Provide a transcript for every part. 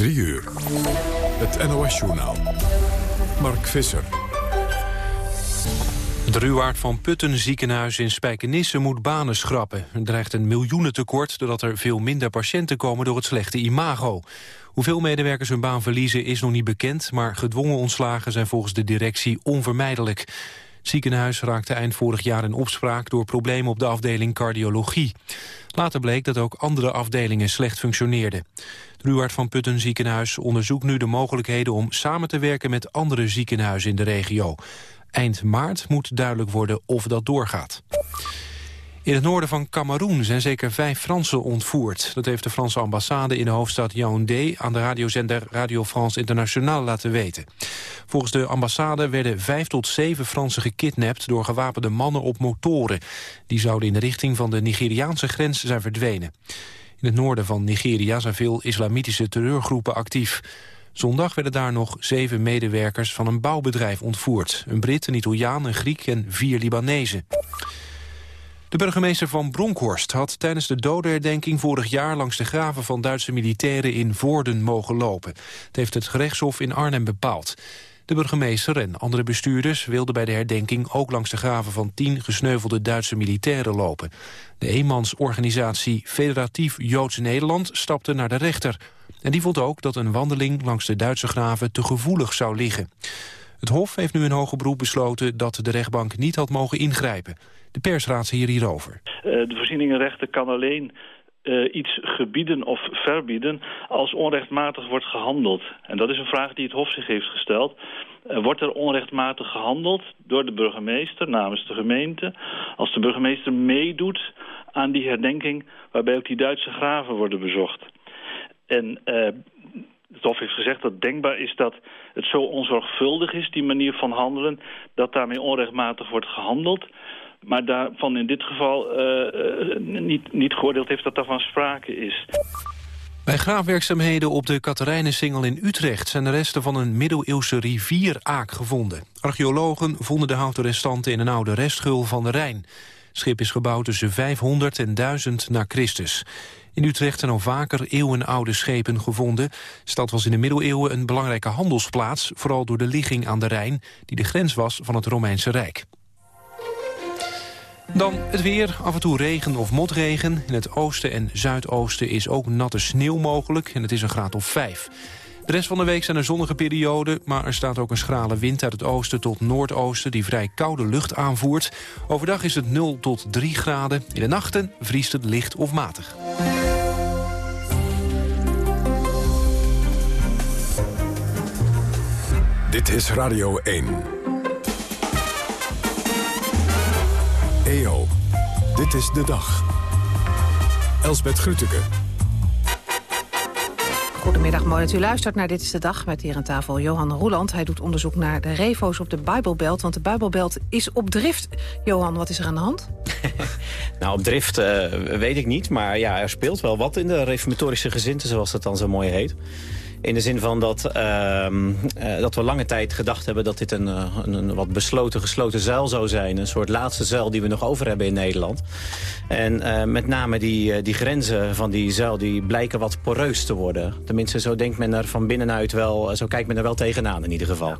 3 uur. Het NOS-journaal. Mark Visser. Het Ruwaard van Putten ziekenhuis in Spijkenisse moet banen schrappen. Er dreigt een miljoenentekort doordat er veel minder patiënten komen door het slechte imago. Hoeveel medewerkers hun baan verliezen is nog niet bekend... maar gedwongen ontslagen zijn volgens de directie onvermijdelijk. Het ziekenhuis raakte eind vorig jaar in opspraak... door problemen op de afdeling cardiologie. Later bleek dat ook andere afdelingen slecht functioneerden. Het van Putten ziekenhuis onderzoekt nu de mogelijkheden... om samen te werken met andere ziekenhuizen in de regio. Eind maart moet duidelijk worden of dat doorgaat. In het noorden van Cameroen zijn zeker vijf Fransen ontvoerd. Dat heeft de Franse ambassade in de hoofdstad Yaoundé... aan de radiozender Radio France Internationale laten weten. Volgens de ambassade werden vijf tot zeven Fransen gekidnapt... door gewapende mannen op motoren. Die zouden in de richting van de Nigeriaanse grens zijn verdwenen. In het noorden van Nigeria zijn veel islamitische terreurgroepen actief. Zondag werden daar nog zeven medewerkers van een bouwbedrijf ontvoerd. Een Brit, een Italiaan, een Griek en vier Libanezen. De burgemeester van Bronkhorst had tijdens de dodenherdenking vorig jaar langs de graven van Duitse militairen in Voorden mogen lopen. Het heeft het gerechtshof in Arnhem bepaald. De burgemeester en andere bestuurders wilden bij de herdenking ook langs de graven van tien gesneuvelde Duitse militairen lopen. De eenmansorganisatie Federatief Joods Nederland stapte naar de rechter. En die vond ook dat een wandeling langs de Duitse graven te gevoelig zou liggen. Het Hof heeft nu in hoger beroep besloten dat de rechtbank niet had mogen ingrijpen. De persraadsheer hierover. Uh, de voorzieningenrechter kan alleen uh, iets gebieden of verbieden als onrechtmatig wordt gehandeld. En dat is een vraag die het Hof zich heeft gesteld. Uh, wordt er onrechtmatig gehandeld door de burgemeester namens de gemeente... als de burgemeester meedoet aan die herdenking waarbij ook die Duitse graven worden bezocht? En uh, het Hof heeft gezegd dat denkbaar is dat het zo onzorgvuldig is, die manier van handelen, dat daarmee onrechtmatig wordt gehandeld. Maar daarvan in dit geval uh, niet, niet geoordeeld heeft dat daarvan sprake is. Bij graafwerkzaamheden op de Katerijnensingel in Utrecht... zijn de resten van een middeleeuwse rivieraak gevonden. Archeologen vonden de houten restanten in een oude restgul van de Rijn. Het schip is gebouwd tussen 500 en 1000 na Christus. In Utrecht zijn al vaker eeuwenoude schepen gevonden. De stad was in de middeleeuwen een belangrijke handelsplaats... vooral door de ligging aan de Rijn, die de grens was van het Romeinse Rijk. Dan het weer, af en toe regen of motregen. In het oosten en zuidoosten is ook natte sneeuw mogelijk... en het is een graad of 5. De rest van de week zijn er zonnige perioden... maar er staat ook een schrale wind uit het oosten tot noordoosten... die vrij koude lucht aanvoert. Overdag is het 0 tot 3 graden. In de nachten vriest het licht of matig. Dit is Radio 1. EO, dit is de dag. Elsbeth Grütke. Goedemiddag, mooi dat u luistert naar Dit is de Dag... met hier aan tafel Johan Roeland. Hij doet onderzoek naar de revo's op de Bijbelbelt... want de Bijbelbelt is op drift. Johan, wat is er aan de hand? nou, op drift uh, weet ik niet, maar ja, er speelt wel wat... in de reformatorische gezinten, zoals dat dan zo mooi heet. In de zin van dat, uh, dat we lange tijd gedacht hebben dat dit een, eh, een, een, wat besloten, gesloten zuil zou zijn. Een soort laatste zuil die we nog over hebben in Nederland. En uh, met name die, die grenzen van die zuil die blijken wat poreus te worden. Tenminste, zo denkt men er van binnenuit wel, zo kijkt men er wel tegenaan in ieder geval.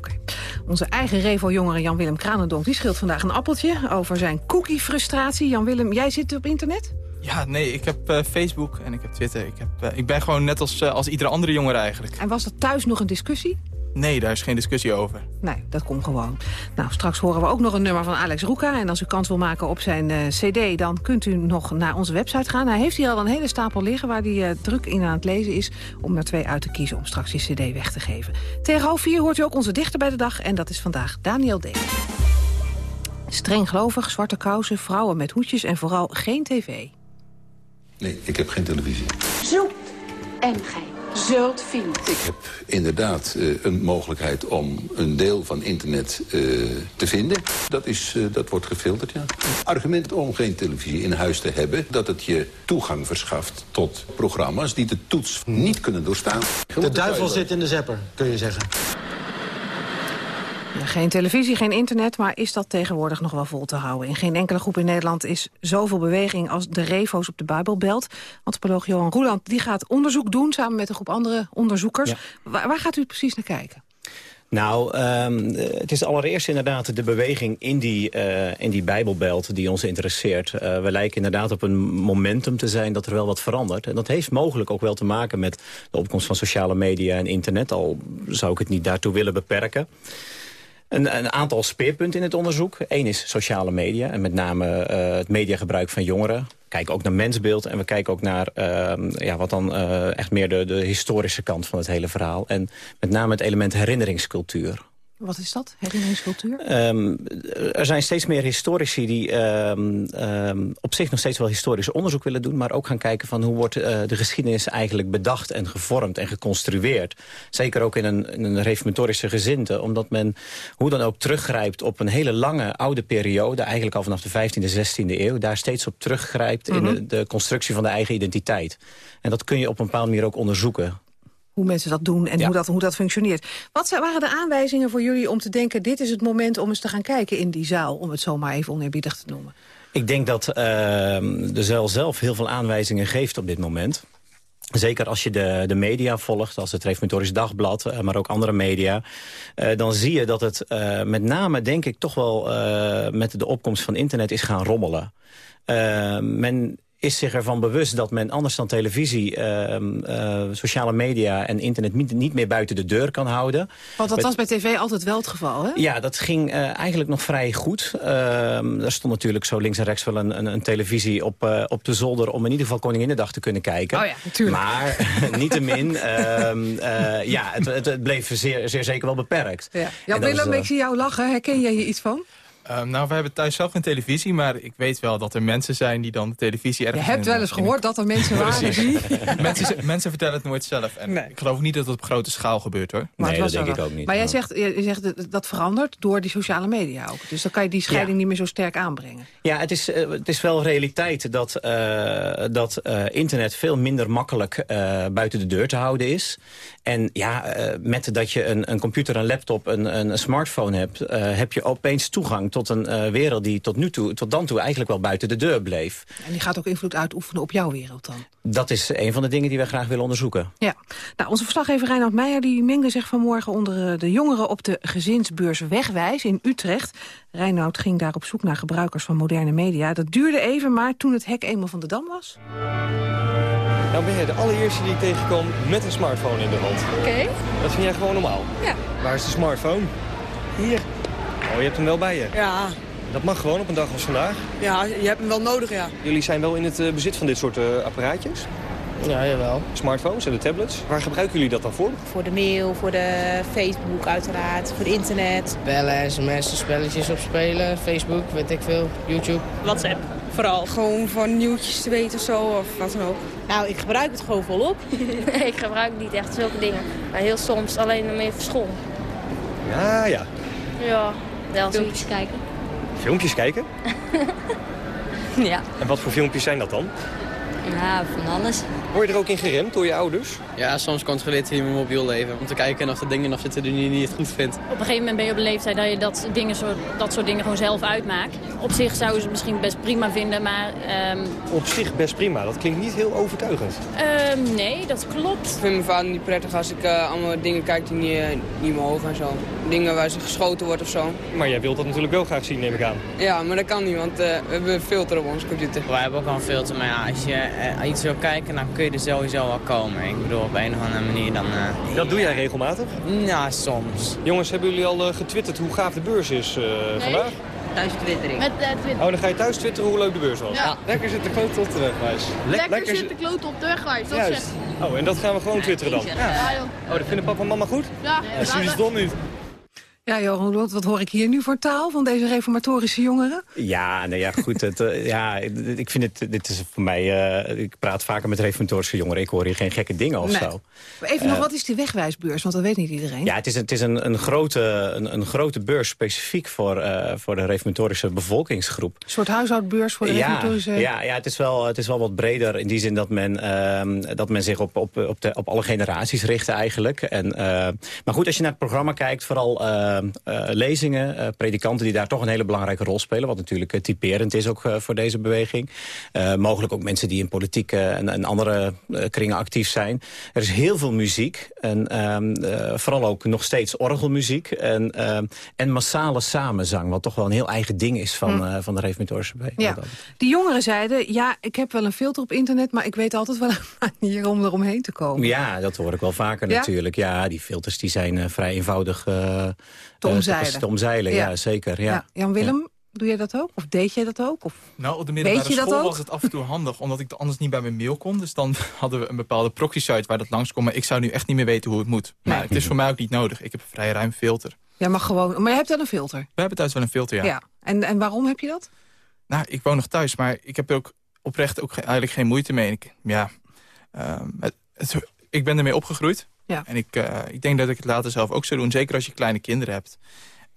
Onze eigen Revo-jongere Jan-Willem Kranendonk die scheelt vandaag een appeltje over zijn cookie-frustratie. Jan-Willem, jij zit op internet? Ja, nee, ik heb uh, Facebook en ik heb Twitter. Ik, heb, uh, ik ben gewoon net als, uh, als iedere andere jongere eigenlijk. En was er thuis nog een discussie? Nee, daar is geen discussie over. Nee, dat komt gewoon. Nou, straks horen we ook nog een nummer van Alex Roeka. En als u kans wil maken op zijn cd, dan kunt u nog naar onze website gaan. Hij heeft hier al een hele stapel liggen waar hij druk in aan het lezen is... om er twee uit te kiezen om straks die cd weg te geven. Tegen half vier hoort u ook onze dichter bij de dag. En dat is vandaag Daniel D. Streng gelovig, zwarte kousen, vrouwen met hoedjes en vooral geen tv. Nee, ik heb geen televisie. Zoekt en gij zult vinden. Ik heb inderdaad uh, een mogelijkheid om een deel van internet uh, te vinden. Dat, is, uh, dat wordt gefilterd, ja. Het argument om geen televisie in huis te hebben... dat het je toegang verschaft tot programma's die de toets niet kunnen doorstaan. De duivel zit in de zepper, kun je zeggen. Geen televisie, geen internet, maar is dat tegenwoordig nog wel vol te houden? In geen enkele groep in Nederland is zoveel beweging als de revo's op de Bijbelbelt. Antropoloog Johan Roeland die gaat onderzoek doen samen met een groep andere onderzoekers. Waar, waar gaat u precies naar kijken? Nou, um, het is allereerst inderdaad de beweging in die, uh, in die Bijbelbelt die ons interesseert. Uh, we lijken inderdaad op een momentum te zijn dat er wel wat verandert. En dat heeft mogelijk ook wel te maken met de opkomst van sociale media en internet. Al zou ik het niet daartoe willen beperken. Een, een, aantal speerpunten in het onderzoek. Eén is sociale media en met name uh, het mediagebruik van jongeren. We kijken ook naar mensbeeld en we kijken ook naar uh, ja, wat dan uh, echt meer de, de historische kant van het hele verhaal. En met name het element herinneringscultuur. Wat is dat, herinneringscultuur? Um, er zijn steeds meer historici die um, um, op zich nog steeds wel historisch onderzoek willen doen... maar ook gaan kijken van hoe wordt uh, de geschiedenis eigenlijk bedacht en gevormd en geconstrueerd. Zeker ook in een, in een reformatorische gezinte, omdat men hoe dan ook teruggrijpt op een hele lange oude periode... eigenlijk al vanaf de 15e, 16e eeuw, daar steeds op teruggrijpt... Mm -hmm. in de, de constructie van de eigen identiteit. En dat kun je op een bepaalde manier ook onderzoeken hoe mensen dat doen en ja. hoe, dat, hoe dat functioneert. Wat waren de aanwijzingen voor jullie om te denken... dit is het moment om eens te gaan kijken in die zaal... om het zomaar even oneerbiedig te noemen? Ik denk dat uh, de zaal zelf heel veel aanwijzingen geeft op dit moment. Zeker als je de, de media volgt, als het Reformatorisch Dagblad... maar ook andere media, uh, dan zie je dat het uh, met name, denk ik... toch wel met de opkomst van internet is gaan rommelen. men is zich ervan bewust dat men anders dan televisie, uh, uh, sociale media en internet niet, niet, meer buiten de deur kan houden. Want dat was bij tv altijd wel het geval, hè? Ja, dat ging uh, eigenlijk nog vrij goed. Uh, er stond natuurlijk zo links en rechts wel een, een, een televisie op, uh, op de zolder om in ieder geval Koninginnedag te kunnen kijken. Oh ja, natuurlijk. Maar niettemin, ja, het, het, het, bleef zeer, zeer zeker wel beperkt. Ja, ja Willem, ik zie jou lachen. Herken jij hier iets van? Um, nou, we hebben thuis zelf geen televisie, maar ik weet wel dat er mensen zijn die dan de televisie ergens... Je hebt wel eens gehoord dat er mensen waren die... mensen, mensen vertellen het nooit zelf. En nee. ik geloof niet dat het op grote schaal gebeurt, hoor. Maar nee, dat denk ik ook niet. Maar jij zegt, je zegt dat verandert door die sociale media ook. Dus dan kan je die scheiding ja. niet meer zo sterk aanbrengen. Ja, het is, uh, het is wel realiteit dat, uh, dat uh, internet veel minder makkelijk buiten de deur te houden is. En ja, met dat je een, een computer, een laptop, een, een smartphone hebt... heb je opeens toegang tot een uh, wereld die tot, nu toe, tot dan toe eigenlijk wel buiten de deur bleef. En die gaat ook invloed uitoefenen op jouw wereld dan? Dat is een van de dingen die we graag willen onderzoeken. Ja. Nou, onze verslaggever Reinhard Meijer die mengde zich vanmorgen onder de jongeren op de gezinsbeurs Wegwijs in Utrecht. Reinoud ging daar op zoek naar gebruikers van moderne media. Dat duurde even, maar toen het hek eenmaal van de dam was... Nou ben jij de allereerste die ik tegenkom met een smartphone in de hand. Oké. Okay. Dat vind jij gewoon normaal? Ja. Waar is de smartphone? Hier. Oh, je hebt hem wel bij je? Ja. Dat mag gewoon op een dag als vandaag? Ja, je hebt hem wel nodig, ja. Jullie zijn wel in het uh, bezit van dit soort uh, apparaatjes? Ja, jawel. Smartphones en de tablets. Waar gebruiken jullie dat dan voor? Voor de mail, voor de Facebook uiteraard, voor internet. Bellen, sms'en, spelletjes opspelen, Facebook, weet ik veel, YouTube. WhatsApp, vooral. Gewoon van nieuwtjes te weten of zo, of wat dan ook. Nou, ik gebruik het gewoon volop. ik gebruik niet echt zulke dingen, maar heel soms alleen om even school. Ja, ja. Ja, wel filmpjes kijken. Filmpjes kijken? ja. En wat voor filmpjes zijn dat dan? Ja, van alles. Word je er ook in geremd door je ouders? Ja, soms controleert hij mijn mobiel leven. Om te kijken of er dingen nog zitten die hij niet goed vindt. Op een gegeven moment ben je op de leeftijd dat je dat, dingen zo, dat soort dingen gewoon zelf uitmaakt. Op zich zouden ze het misschien best prima vinden, maar... Um... Op zich best prima? Dat klinkt niet heel overtuigend. Um, nee, dat klopt. Ik vind mijn vader niet prettig als ik uh, allemaal dingen kijk die niet, uh, niet mogen en zo. Dingen waar ze geschoten wordt of zo. Maar jij wilt dat natuurlijk wel graag zien, neem ik aan. Ja, maar dat kan niet, want uh, we hebben een filter op onze computer. Wij hebben ook al een filter, maar ja, als je iets wil kijken, dan kun je er sowieso wel komen. Ik bedoel, op een of andere manier dan... Uh, dat doe jij regelmatig? Ja, soms. Jongens, hebben jullie al uh, getwitterd hoe gaaf de beurs is uh, nee. vandaag? Thuis twittering. Met Twitter. Oh, dan ga je thuis twitteren hoe leuk de beurs was? Ja. Lekker zit de kloot op de wegwijs. Le lekker, lekker zit de kloot op de wegwijs, dat Juist. Oh, en dat gaan we gewoon twitteren dan? Ja. ja oh, dat vinden papa en mama goed? Ja. ja Zie je dom niet? Ja, Johan, wat hoor ik hier nu voor taal van deze reformatorische jongeren? Ja, nou ja, goed. Het, uh, ja, ik vind het, dit is voor mij, uh, ik praat vaker met reformatorische jongeren. Ik hoor hier geen gekke dingen of nee. zo. Maar even uh, nog, wat is die wegwijsbeurs? Want dat weet niet iedereen. Ja, het is, het is een, een, grote, een, een grote beurs specifiek voor, voor de reformatorische bevolkingsgroep. Een soort huishoudbeurs voor de ja, reformatorische... Ja, ja het, is wel, het is wel wat breder in die zin dat men, dat men zich op, op, op, de, op alle generaties richt eigenlijk. En, maar goed, als je naar het programma kijkt, vooral lezingen, uh, predikanten die daar toch een hele belangrijke rol spelen. Wat natuurlijk typerend is ook voor deze beweging. mogelijk ook mensen die in politieke en, en andere kringen actief zijn. Er is heel veel muziek. En ehm, vooral ook nog steeds orgelmuziek. En, ehm, en massale samenzang. Wat toch wel een heel eigen ding is van, hm. van de reformatorische beweging. Ja. Die jongeren zeiden, ja, ik heb wel een filter op internet... maar ik weet altijd wel een manier om eromheen te komen. Ja, dat hoor ik wel vaker natuurlijk. Ja, die filters die zijn vrij eenvoudig uh, te omzeilen. te omzeilen ja. zeker. Ja. Jan Willem, doe jij dat ook? Of deed jij dat ook? Of nou, op de middelbare school was het af en toe handig... omdat ik anders niet bij mijn mail kon. Dus dan hadden we een bepaalde proxy-site waar dat langskomt. Maar ik zou nu echt niet meer weten hoe het moet. Maar het is voor mij ook niet nodig. Ik heb een vrij ruim filter. Ja, mag gewoon... Maar je hebt wel een filter? We hebben thuis wel een filter, ja. ja. En, en waarom heb je dat? Nou, ik woon nog thuis, maar ik heb er ook oprecht ook eigenlijk geen moeite mee. Ik, ja, uh, het, ik ben ermee opgegroeid. Ja. En ik, uh, ik denk dat ik het later zelf ook zou doen. Zeker als je kleine kinderen hebt.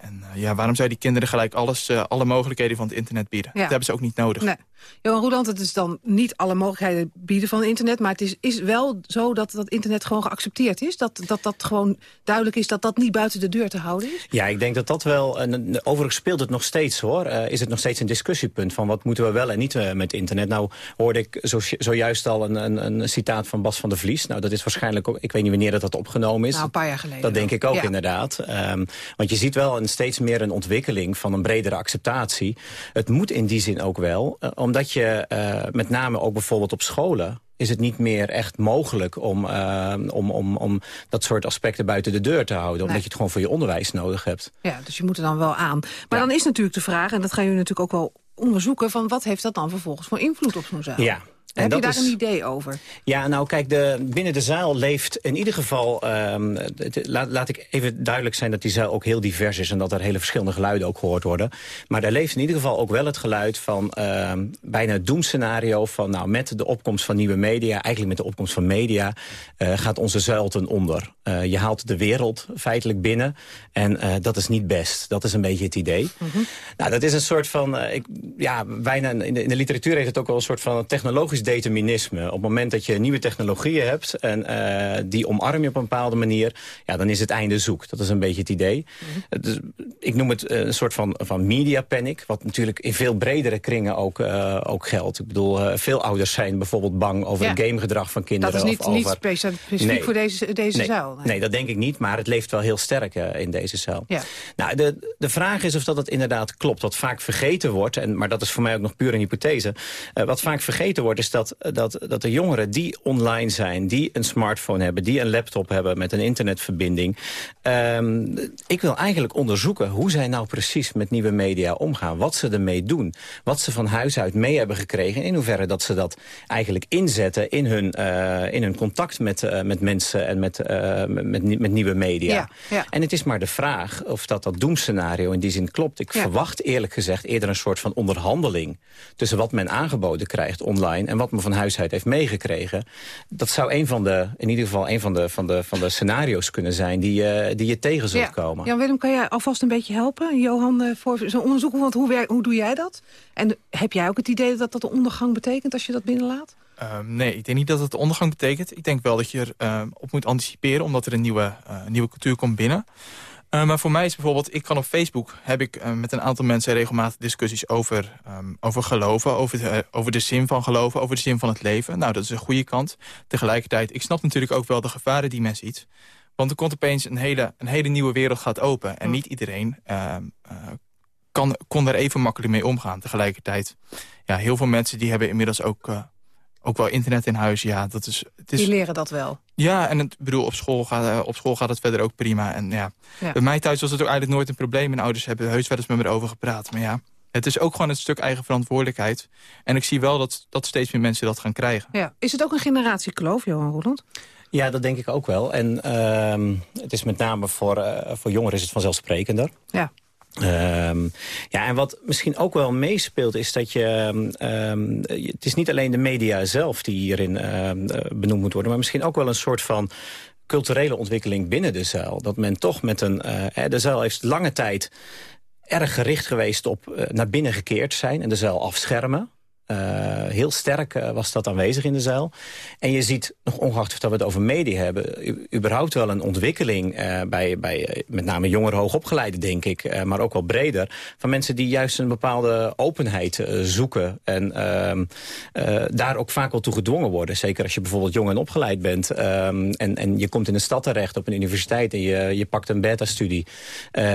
En uh, ja, waarom zou die kinderen gelijk alles, uh, alle mogelijkheden van het internet bieden? Ja. Dat hebben ze ook niet nodig. Nee. Johan Roeland, het is dan niet alle mogelijkheden bieden van internet... maar het is, is wel zo dat dat internet gewoon geaccepteerd is? Dat, dat dat gewoon duidelijk is dat dat niet buiten de deur te houden is? Ja, ik denk dat dat wel... En, overigens speelt het nog steeds, hoor. Uh, is het nog steeds een discussiepunt van wat moeten we wel en niet uh, met internet? Nou hoorde ik zo, zojuist al een, een, een, citaat van Bas van der Vlies. Nou, dat is waarschijnlijk ook... Ik weet niet wanneer dat, dat opgenomen is. Nou, een paar jaar geleden. Dat denk ik ook, inderdaad. Um, want je ziet wel een steeds meer een ontwikkeling van een bredere acceptatie. Het moet in die zin ook wel, uh, omdat je uh, met name ook bijvoorbeeld op scholen is het niet meer echt mogelijk om, uh, om, om, om dat soort aspecten buiten de deur te houden. Omdat je het gewoon voor je onderwijs nodig hebt. Ja, dus je moet er dan wel aan. Maar ja. dan is natuurlijk de vraag, en dat gaan jullie natuurlijk ook wel onderzoeken... van wat heeft dat dan vervolgens voor invloed op zo'n zaak? Ja, en Heb je daar is... een idee over? Ja, nou kijk, de, binnen de zaal leeft in ieder geval... Um, het, laat, laat ik even duidelijk zijn dat die zaal ook heel divers is... en dat er hele verschillende geluiden ook gehoord worden. Maar daar leeft in ieder geval ook wel het geluid van um, bijna het doemscenario... van nou, met de opkomst van nieuwe media, eigenlijk met de opkomst van media... Uh, gaat onze zuil ten onder. Uh, je haalt de wereld feitelijk binnen en uh, dat is niet best. Dat is een beetje het idee. Mm -hmm. Nou, dat is een soort van... ik, ja, bijna in de, in de literatuur heeft het ook wel een soort van technologisch determinisme. Op het moment dat je nieuwe technologieën hebt... en uh, die omarm je op een bepaalde manier... ja, dan is het einde zoek. Dat is een beetje het idee. Mm -hmm. dus, ik noem het uh, een soort van, van media panic... wat natuurlijk in veel bredere kringen ook, uh, ook geldt. Ik bedoel, veel ouders zijn bijvoorbeeld bang over ja. het gamegedrag van kinderen. Dat is niet, of over... niet specifiek nee. voor deze, deze nee. zaal. Nee. nee. dat denk ik niet, maar het leeft wel heel sterk in deze zaal. Ja. Nou, de, de vraag is of dat het inderdaad klopt. Wat vaak vergeten wordt, en, maar dat is voor mij ook nog puur een hypothese... wat vaak vergeten wordt is dat, dat, dat de jongeren die online zijn... die een smartphone hebben, die een laptop hebben met een internetverbinding... Um, ik wil eigenlijk onderzoeken hoe zij nou precies met nieuwe media omgaan. Wat ze ermee doen. Wat ze van huis uit mee hebben gekregen. In hoeverre dat ze dat eigenlijk inzetten in hun, uh, in hun contact met, uh, met mensen... en met, uh, met, met, met, nieuwe media. Ja, ja. En het is maar de vraag of dat dat doemscenario in die zin klopt. Ik ja. verwacht eerlijk gezegd eerder een soort van onderhandeling... tussen wat men aangeboden krijgt online... en wat men van huis uit heeft meegekregen. Dat zou een van de, in ieder geval een van de, van de, van de scenario's kunnen zijn die, uh, die je tegen zult ja. komen. Jan Willem, kan jij alvast een beetje helpen, Johan, uh, voor zo'n onderzoek? Want hoe, werk, hoe doe jij dat? En heb jij ook het idee dat dat de ondergang betekent als je dat binnenlaat? Uh, nee, ik denk niet dat het de ondergang betekent. Ik denk wel dat je erop uh, op moet anticiperen, omdat er een nieuwe, uh, nieuwe cultuur komt binnen. Uh, maar voor mij is bijvoorbeeld, ik kan op Facebook... heb ik uh, met een aantal mensen regelmatig discussies over, um, over geloven... Over de, uh, over de zin van geloven, over de zin van het leven. Nou, dat is een goede kant. Tegelijkertijd, ik snap natuurlijk ook wel de gevaren die men ziet. Want er komt opeens een hele, een hele nieuwe wereld gaat open. En niet iedereen kan, kon daar even makkelijk mee omgaan. Tegelijkertijd, ja, heel veel mensen die hebben inmiddels ook ook wel internet in huis, ja. Dat is, het is... Die leren dat wel. Ja, en het, bedoel, op school, gaat, op school gaat het verder ook prima. En ja, ja, bij mij thuis was het ook eigenlijk nooit een probleem. Mijn ouders hebben heus wel eens met me erover gepraat. Maar ja, het is ook gewoon een stuk eigen verantwoordelijkheid. En ik zie wel dat, dat steeds meer mensen dat gaan krijgen. Ja. Is het ook een generatiekloof, Johan Roland? Ja, dat denk ik ook wel. En uh, het is met name voor, uh, voor jongeren is het vanzelfsprekender. Ja. Um, ja, en wat misschien ook wel meespeelt is dat je... Um, het is niet alleen de media zelf die hierin um, benoemd moet worden... maar misschien ook wel een soort van culturele ontwikkeling binnen de zuil. Dat men toch met een... Uh, de zuil heeft lange tijd erg gericht geweest op uh, naar binnen gekeerd zijn... en de zuil afschermen. Uh, heel sterk uh, was dat aanwezig in de zaal. En je ziet, nog ongeacht dat we het over media hebben... überhaupt wel een ontwikkeling uh, bij, bij met name jongeren hoogopgeleiden, denk ik... maar ook wel breder, van mensen die juist een bepaalde openheid zoeken... en ehm, daar ook vaak wel toe gedwongen worden. Zeker als je bijvoorbeeld jong en opgeleid bent... Um, en, en je komt in een stad terecht op een universiteit... en je, je pakt een beta-studie.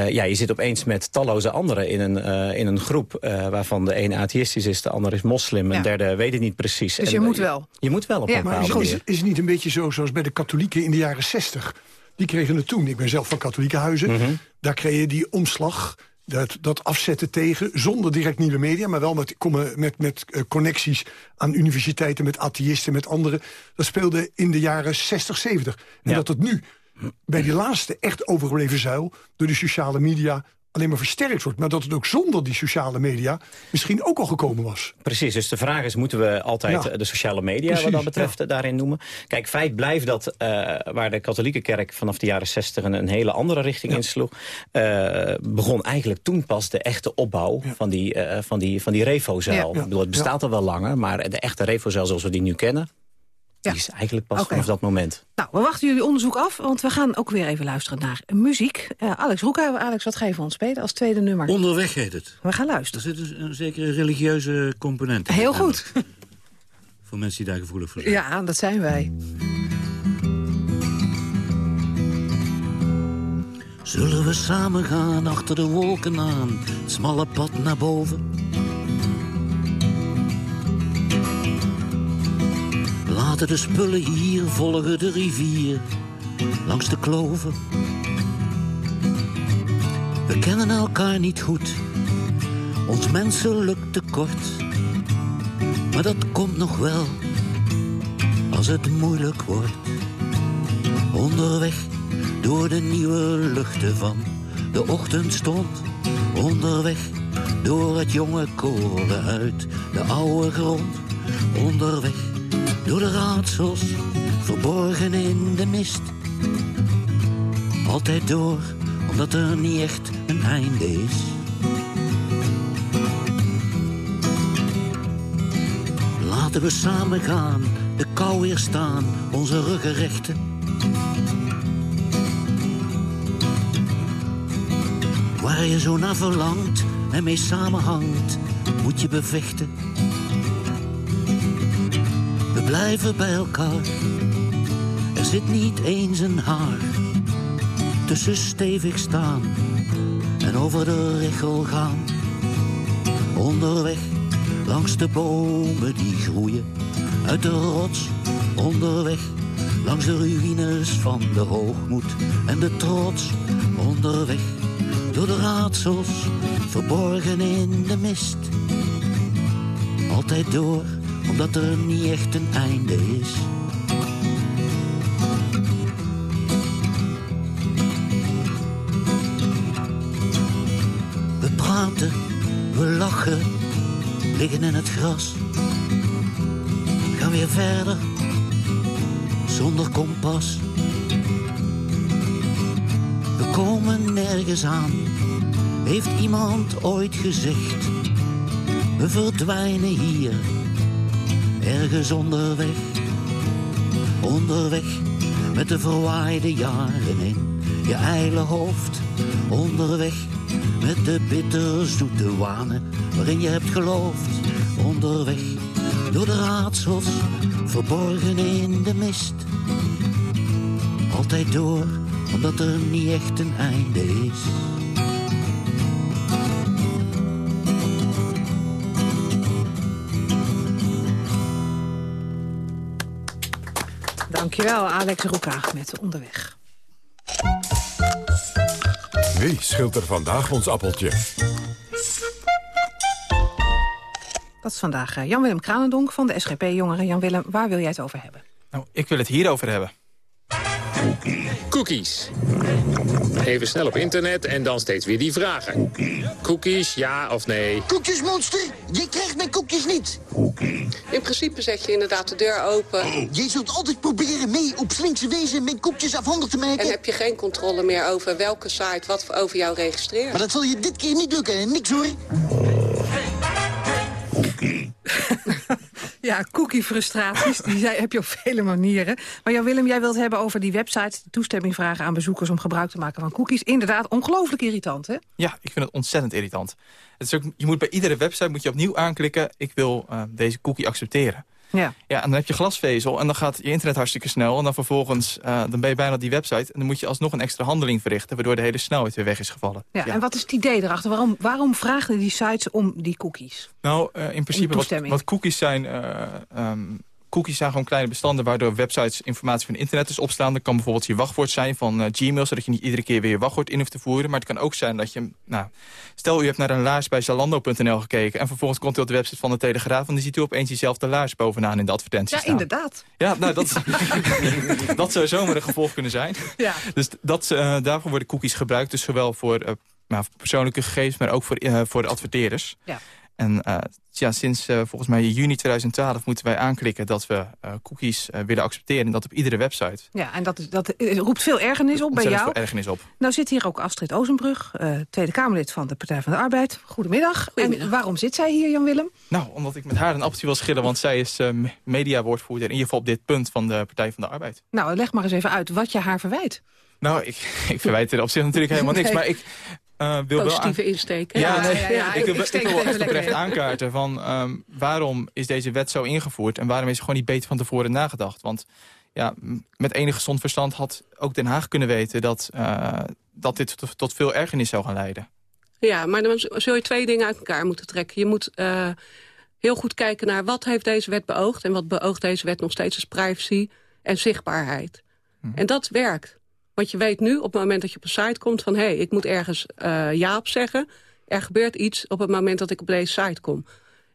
ja, je zit opeens met talloze anderen in een, in een groep... waarvan de een atheïstisch is, de ander is moslim moslim, een derde weet het niet precies. Dus je moet wel? Je moet wel op een bepaalde manier. Is, is het niet een beetje zo zoals bij de katholieken in de jaren zestig? Die kregen het toen. Ik ben zelf van katholieke huizen. Mhm. Daar kreeg je die omslag dat, dat afzetten tegen, zonder direct nieuwe media... maar wel met, met, met uh, connecties aan universiteiten, met atheïsten, met anderen. Dat speelde in de jaren 60, 70. En dat het nu, bij die laatste echt overgebleven zuil... door de sociale media alleen maar versterkt wordt... maar dat het ook zonder die sociale media misschien ook al gekomen was. Precies, dus de vraag is, moeten we altijd de sociale media wat dat betreft daarin noemen? Kijk, feit blijft dat uh, waar de katholieke kerk vanaf de jaren 60 een, een hele andere richting insloeg... Uh, begon eigenlijk toen pas de echte opbouw van die, uh, van die, van die refozaal. Ik bedoel, het bestaat al wel langer, maar de echte refozaal zoals we die nu kennen... Die is eigenlijk pas okay. vanaf dat moment. Nou, we wachten jullie onderzoek af, want we gaan ook weer even luisteren naar muziek. Uh, Alex Roeka, Alex, wat ga je voor ons spelen als tweede nummer? Onderweg heet het. We gaan luisteren. Er zit een, een zekere religieuze component in. Heel goed. voor mensen die daar gevoelig voor zijn. Ja, dat zijn wij. Zullen we samen gaan achter de wolken aan, het smalle pad naar boven? Laten de spullen hier volgen de rivier, langs de kloven. We kennen elkaar niet goed, ons menselijk tekort. Maar dat komt nog wel, als het moeilijk wordt. Onderweg door de nieuwe luchten van de ochtendstond. Onderweg door het jonge koren uit de oude grond. Onderweg door de raadsels, verborgen in de mist. Altijd door, omdat er niet echt een einde is. Laten we samen gaan, de kou weer staan, onze ruggen rechten. Waar je zo naar verlangt en mee samenhangt, moet je bevechten blijven bij elkaar. Er zit niet eens een haar tussen stevig staan en over de richel gaan. Onderweg langs de bomen die groeien uit de rots. Onderweg langs de ruïnes van de hoogmoed en de trots. Onderweg door de raadsels verborgen in de mist. Altijd door omdat er niet echt een einde is. We praten, we lachen, liggen in het gras. Gaan weer verder, zonder kompas. We komen nergens aan, heeft iemand ooit gezegd. We verdwijnen hier ergens onderweg. Onderweg met de verwaaide jaren in je ijle hoofd. Onderweg met de bitterzoete wanen waarin je hebt geloofd. Onderweg door de raadsels, verborgen in de mist. Altijd door, omdat er niet echt een einde is. Dankjewel, Alex Roeka met Onderweg. Wie schilt er vandaag ons appeltje? Dat is vandaag eh, Jan-Willem Kranendonk van de SGP-jongeren. Jan-Willem, waar wil jij het over hebben? Nou, ik wil het hierover hebben. Cookies. Even snel op internet en dan steeds weer die vragen. Cookies, ja of nee? Koekjesmonster, je krijgt mijn koekjes niet. In principe zet je inderdaad de deur open. Je zult altijd proberen mee op slinkse wezen mijn koekjes afhandig te maken. En heb je geen controle meer over welke site wat over jou registreert. Maar dat zal je dit keer niet lukken, niks hoor. Ja, cookie-frustraties, die heb je op vele manieren. Maar Jan Willem, jij wilt hebben over die website... toestemming vragen aan bezoekers om gebruik te maken van cookies. Inderdaad, ongelooflijk irritant, hè? Ja, ik vind het ontzettend irritant. Het is ook, je moet bij iedere website moet je opnieuw aanklikken... ik wil eh, deze cookie accepteren. Ja. Ja, en dan heb je glasvezel en dan gaat je internet hartstikke snel. En dan vervolgens eh, dan ben je bijna op die website. En dan moet je alsnog een extra handeling verrichten... waardoor de hele snelheid weer weg is gevallen. Ja, En wat is het idee erachter? Waarom, waarom vragen die sites om die cookies? Nou, eh, in principe wat cookies zijn... eh, ehm, cookies zijn gewoon kleine bestanden waardoor websites informatie van internet dus opslaan. Dat kan bijvoorbeeld je wachtwoord zijn van eh, Gmail, zodat je niet iedere keer weer je wachtwoord in hoeft te voeren. Maar het kan ook zijn dat je, nou, stel u hebt naar een laars bij Zalando.nl gekeken en vervolgens komt u op de website van de Telegraaf en dan ziet u opeens diezelfde laars bovenaan in de advertentie Ja, staan. inderdaad. Ja, nou, dat, dat zou zomaar een gevolg kunnen zijn. Ja. Dus dat, eh, daarvoor worden cookies gebruikt. Dus zowel voor, eh, nou, persoonlijke gegevens, maar ook voor, eh, voor de adverteerders. Ja. En eh, ja, sinds eh, volgens mij juni 2012 moeten wij aanklikken dat we eh, cookies eh, willen accepteren. En dat op iedere website. Ja, en dat, is, dat roept veel ergernis op bij jou. veel ergernis op. Nou zit hier ook Astrid Ozenbrug, eh, Tweede Kamerlid van de Partij van de Arbeid. Goedemiddag. En waarom zit zij hier, Jan Willem? Nou, omdat ik met haar een appeltje wil schillen, want zij is me- mediawoordvoerder. In ieder geval op dit punt van de Partij van de Arbeid. Nou, leg maar eens even uit wat je haar verwijt. Nou, ik, ik verwijt er op zich natuurlijk helemaal niks. Nee. Maar ik eh, wil wel... Positieve aan- insteek. Ja, Ja, nee, ja, ja, ik, ik- wil, ik wel echt oprecht aankaarten van ehm, waarom is deze wet zo ingevoerd en waarom is er gewoon niet beter van tevoren nagedacht. Want ja, met enig gezond verstand had ook Den Haag kunnen weten dat, eh, dat dit tot, tot veel ergernis zou gaan leiden. Ja, maar dan zul je twee dingen uit elkaar moeten trekken. Je moet eh, heel goed kijken naar wat heeft deze wet beoogd... en wat beoogt deze wet nog steeds is privacy en zichtbaarheid. En dat werkt. Want je weet nu op het moment dat je op een site komt van... hé, hey, ik moet ergens eh, ja op zeggen. Er gebeurt iets op het moment dat ik op deze site kom.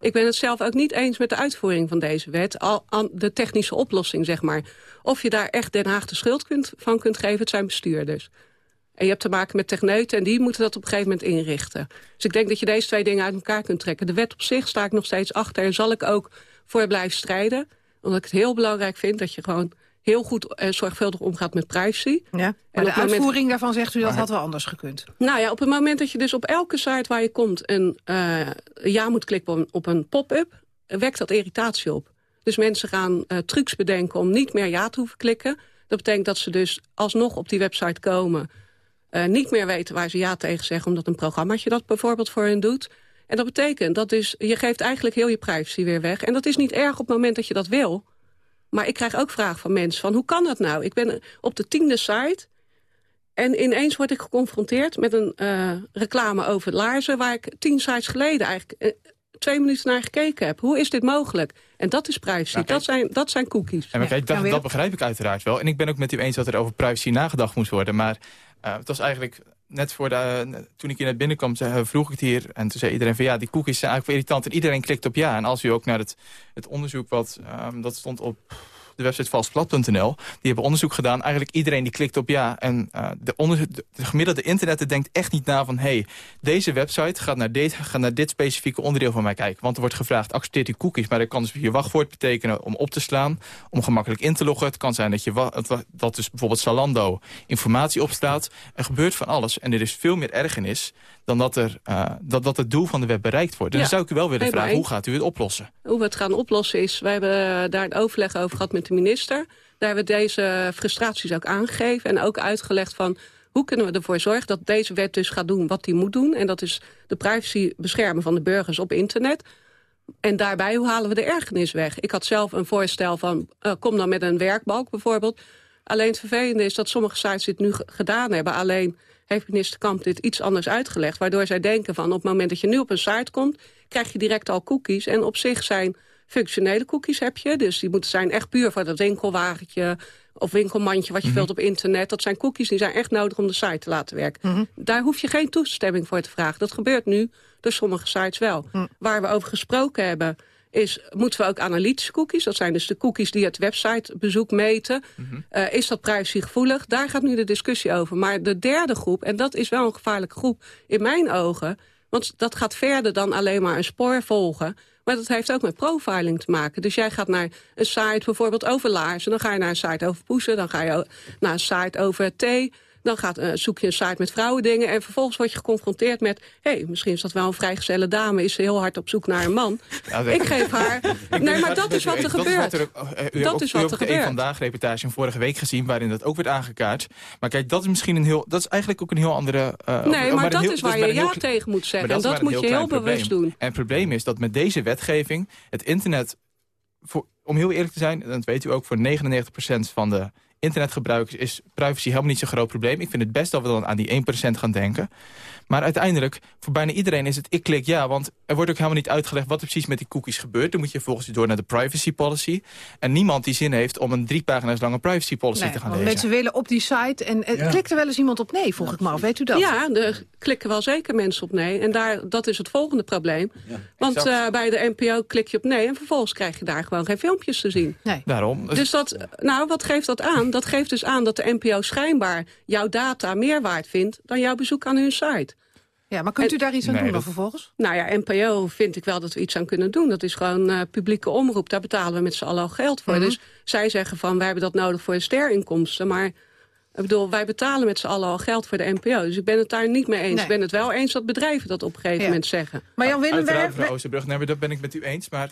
Ik ben het zelf ook niet eens met de uitvoering van deze wet. Al aan de technische oplossing, zeg maar. Of je daar echt Den Haag de schuld kunt, van kunt geven, het zijn bestuurders. En je hebt te maken met techneuten en die moeten dat op een gegeven moment inrichten. Dus ik denk dat je deze twee dingen uit elkaar kunt trekken. De wet op zich sta ik nog steeds achter en zal ik ook voor blijven strijden. Omdat ik het heel belangrijk vind dat je gewoon heel goed en zorgvuldig omgaat met privacy. Ja, maar de moment- uitvoering daarvan zegt u dat had wel anders gekund. nou ja, op het moment dat je dus op elke site waar je komt... een eh, ja moet klikken op een, op een pop-up, eh, wekt dat irritatie op. Dus mensen gaan eh, trucs bedenken om niet meer ja te hoeven klikken. Dat betekent dat ze dus alsnog op die website komen... eh, niet meer weten waar ze ja tegen zeggen... omdat een programmaatje dat bijvoorbeeld voor hen doet. En dat betekent dat dus, je geeft eigenlijk heel je privacy weer weg. En dat is niet erg op het moment dat je dat wil... Maar ik krijg ook vragen van mensen van hoe kan dat nou? Ik ben op de tiende site en ineens word ik geconfronteerd met een eh, reclame over laarzen... waar ik tien sites geleden eigenlijk eh, twee minuten naar gekeken heb. Hoe is dit mogelijk? En dat is privacy. Nou, dat, zijn, dat zijn cookies. En kijk, dat, dat begrijp ik uiteraard wel. En ik ben ook met u eens dat er over privacy nagedacht moest worden. Maar eh, het was eigenlijk net voor de, toen ik hier net binnenkwam, zei- eh, vroeg ik het hier. En toen zei iedereen van ja, die cookies zijn eigenlijk irritant. En iedereen klikt op ja. En als u ook naar het, het onderzoek wat, ehm, dat stond op de website valsplat.nl. Die hebben onderzoek gedaan. Eigenlijk iedereen die klikt op ja. En eh, de, onder, de, de gemiddelde internetter denkt echt niet na van... hey, deze website gaat naar, dit, gaat naar dit specifieke onderdeel van mij kijken. Want er wordt gevraagd, accepteert u cookies? Maar dat kan dus je wachtwoord betekenen om op te slaan. Om gemakkelijk in te loggen. Het kan zijn dat, je, dat- dus bijvoorbeeld Zalando informatie opslaat. Er gebeurt van alles. En er is veel meer ergernis dan dat, er, eh, dat, dat het doel van de web bereikt wordt. En Ja. dan zou ik u wel willen vragen, hoe gaat u het oplossen? Hoe we het gaan oplossen is... we hebben daar een overleg over gehad met de minister. Daar hebben we deze frustraties ook aangegeven. En ook uitgelegd van hoe kunnen we ervoor zorgen... dat deze wet dus gaat doen wat die moet doen. En dat is de privacy beschermen van de burgers op internet. En daarbij, hoe halen we de ergernis weg? Ik had zelf een voorstel van, eh, kom dan met een werkbalk bijvoorbeeld. Alleen het vervelende is dat sommige sites dit nu ge- gedaan hebben. Alleen heeft minister Kamp dit iets anders uitgelegd. Waardoor zij denken van op het moment dat je nu op een site komt... krijg je direct al cookies. En op zich zijn functionele cookies heb je. Dus die moeten zijn echt puur voor dat winkelwagentje of winkelmandje wat je vult op internet. Dat zijn cookies die zijn echt nodig om de site te laten werken. Daar hoef je geen toestemming voor te vragen. Dat gebeurt nu door sommige sites wel. Waar we over gesproken hebben is, moeten we ook analytische cookies... dat zijn dus de cookies die het websitebezoek meten... Eh, is dat privacygevoelig? Daar gaat nu de discussie over. Maar de derde groep, en dat is wel een gevaarlijke groep in mijn ogen... want dat gaat verder dan alleen maar een spoor volgen... maar dat heeft ook met profiling te maken. Dus jij gaat naar een site bijvoorbeeld over laarzen... dan ga je naar een site over poesen, dan ga je naar een site over thee... Dan gaat, uh, zoek je een site met vrouwendingen. En vervolgens word je geconfronteerd met... hé, hey, misschien is dat wel een vrijgezelle dame. Is ze heel hard op zoek naar een man. Ja, ik geef haar... nee, maar dat is wat er gebeurt. Dat is wat er, uh, u dat is wat er gebeurt. een Vandaag reportage van vorige week gezien... waarin dat ook werd aangekaart. Maar kijk, dat is misschien een heel... dat is eigenlijk ook een heel andere... Uh, nee, maar, maar dat heel, is waar je ja tegen moet zeggen. En dat moet je heel bewust doen. En het probleem is dat met deze wetgeving... het internet... Voor, om heel eerlijk te zijn, dat weet u ook... voor 99% van de internetgebruikers is privacy helemaal niet zo'n groot probleem. Ik vind het best dat we dan aan die 1% gaan denken. Maar uiteindelijk, voor bijna iedereen is het ik klik ja. Want er wordt ook helemaal niet uitgelegd wat er precies met die cookies gebeurt. Dan moet je volgens door naar de privacy policy. En niemand die zin heeft om een drie pagina's lange privacy policy te gaan lezen. Mensen willen op die site en ja. klikt er wel eens iemand op nee, volg ik me af. Weet u dat? Ja, er klikken wel zeker mensen op nee. En daar, dat is het volgende probleem. Ja, Want uh, bij de NPO klik je op nee en vervolgens krijg je daar gewoon geen filmpjes te zien. Nee. Daarom. Dus dat, nou, wat geeft dat aan? Dat geeft dus aan dat de NPO schijnbaar jouw data meer waard vindt dan jouw bezoek aan hun site. Ja, maar kunt u daar iets aan doen dan vervolgens? Nou ja, NPO vind ik wel dat we iets aan kunnen doen. Dat is gewoon uh, publieke omroep. Daar betalen we met z'n allen al geld voor. Mhm. Dus zij zeggen van, wij hebben dat nodig voor de sterinkomsten. Maar ik bedoel, wij betalen met z'n allen al geld voor de NPO. Dus ik ben het daar niet mee eens. Ik ben het wel eens dat bedrijven dat op een gegeven moment zeggen. Maar Jan Willem, Uiteraard, mevrouw Oosterbrug, nee, dat ben ik met u eens. Maar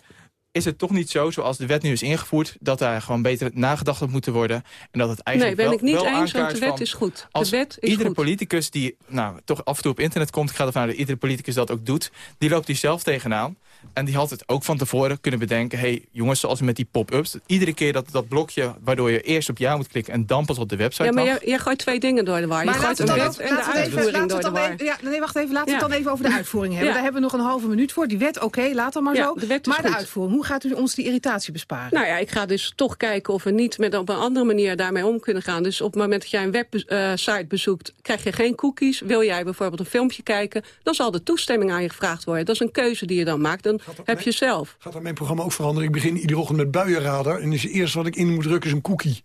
is het toch niet zo, zoals de wet nu is ingevoerd... dat daar gewoon beter nagedacht op moeten worden? En dat het eigenlijk nee, ben ik niet eens, want de wet is goed. De wet is iedere goed. politicus die nou, toch af en toe op internet komt... ik ga ervan uit dat iedere politicus dat ook doet... die loopt die zelf tegenaan. En die had het ook van tevoren kunnen bedenken... hey, jongens, zoals met die pop-ups... iedere keer dat dat blokje waardoor je eerst op ja moet klikken... en dan pas op de website Ja, maar jij, jij gooit twee dingen door de war. Je gooit de wet en de uitvoering door de war. ja, nee, wacht even. Laten we het dan even over de uitvoering hebben. Daar hebben we nog een halve minuut voor. Die wet, oké, laat dan maar zo. maar de uitvoering, hoe gaat u ons die irritatie besparen? Nou ja, ik ga dus toch kijken of we niet met op een andere manier daarmee om kunnen gaan. Dus op het moment dat jij een website uh, bezoekt, krijg je geen cookies. Wil jij bijvoorbeeld een filmpje kijken, dan zal de toestemming aan je gevraagd worden. Dat is een keuze die je dan maakt. Dan heb je zelf. Gaat dat mijn programma ook veranderen? Ik begin iedere ochtend met buienradar en is het eerste wat ik in moet drukken is een cookie.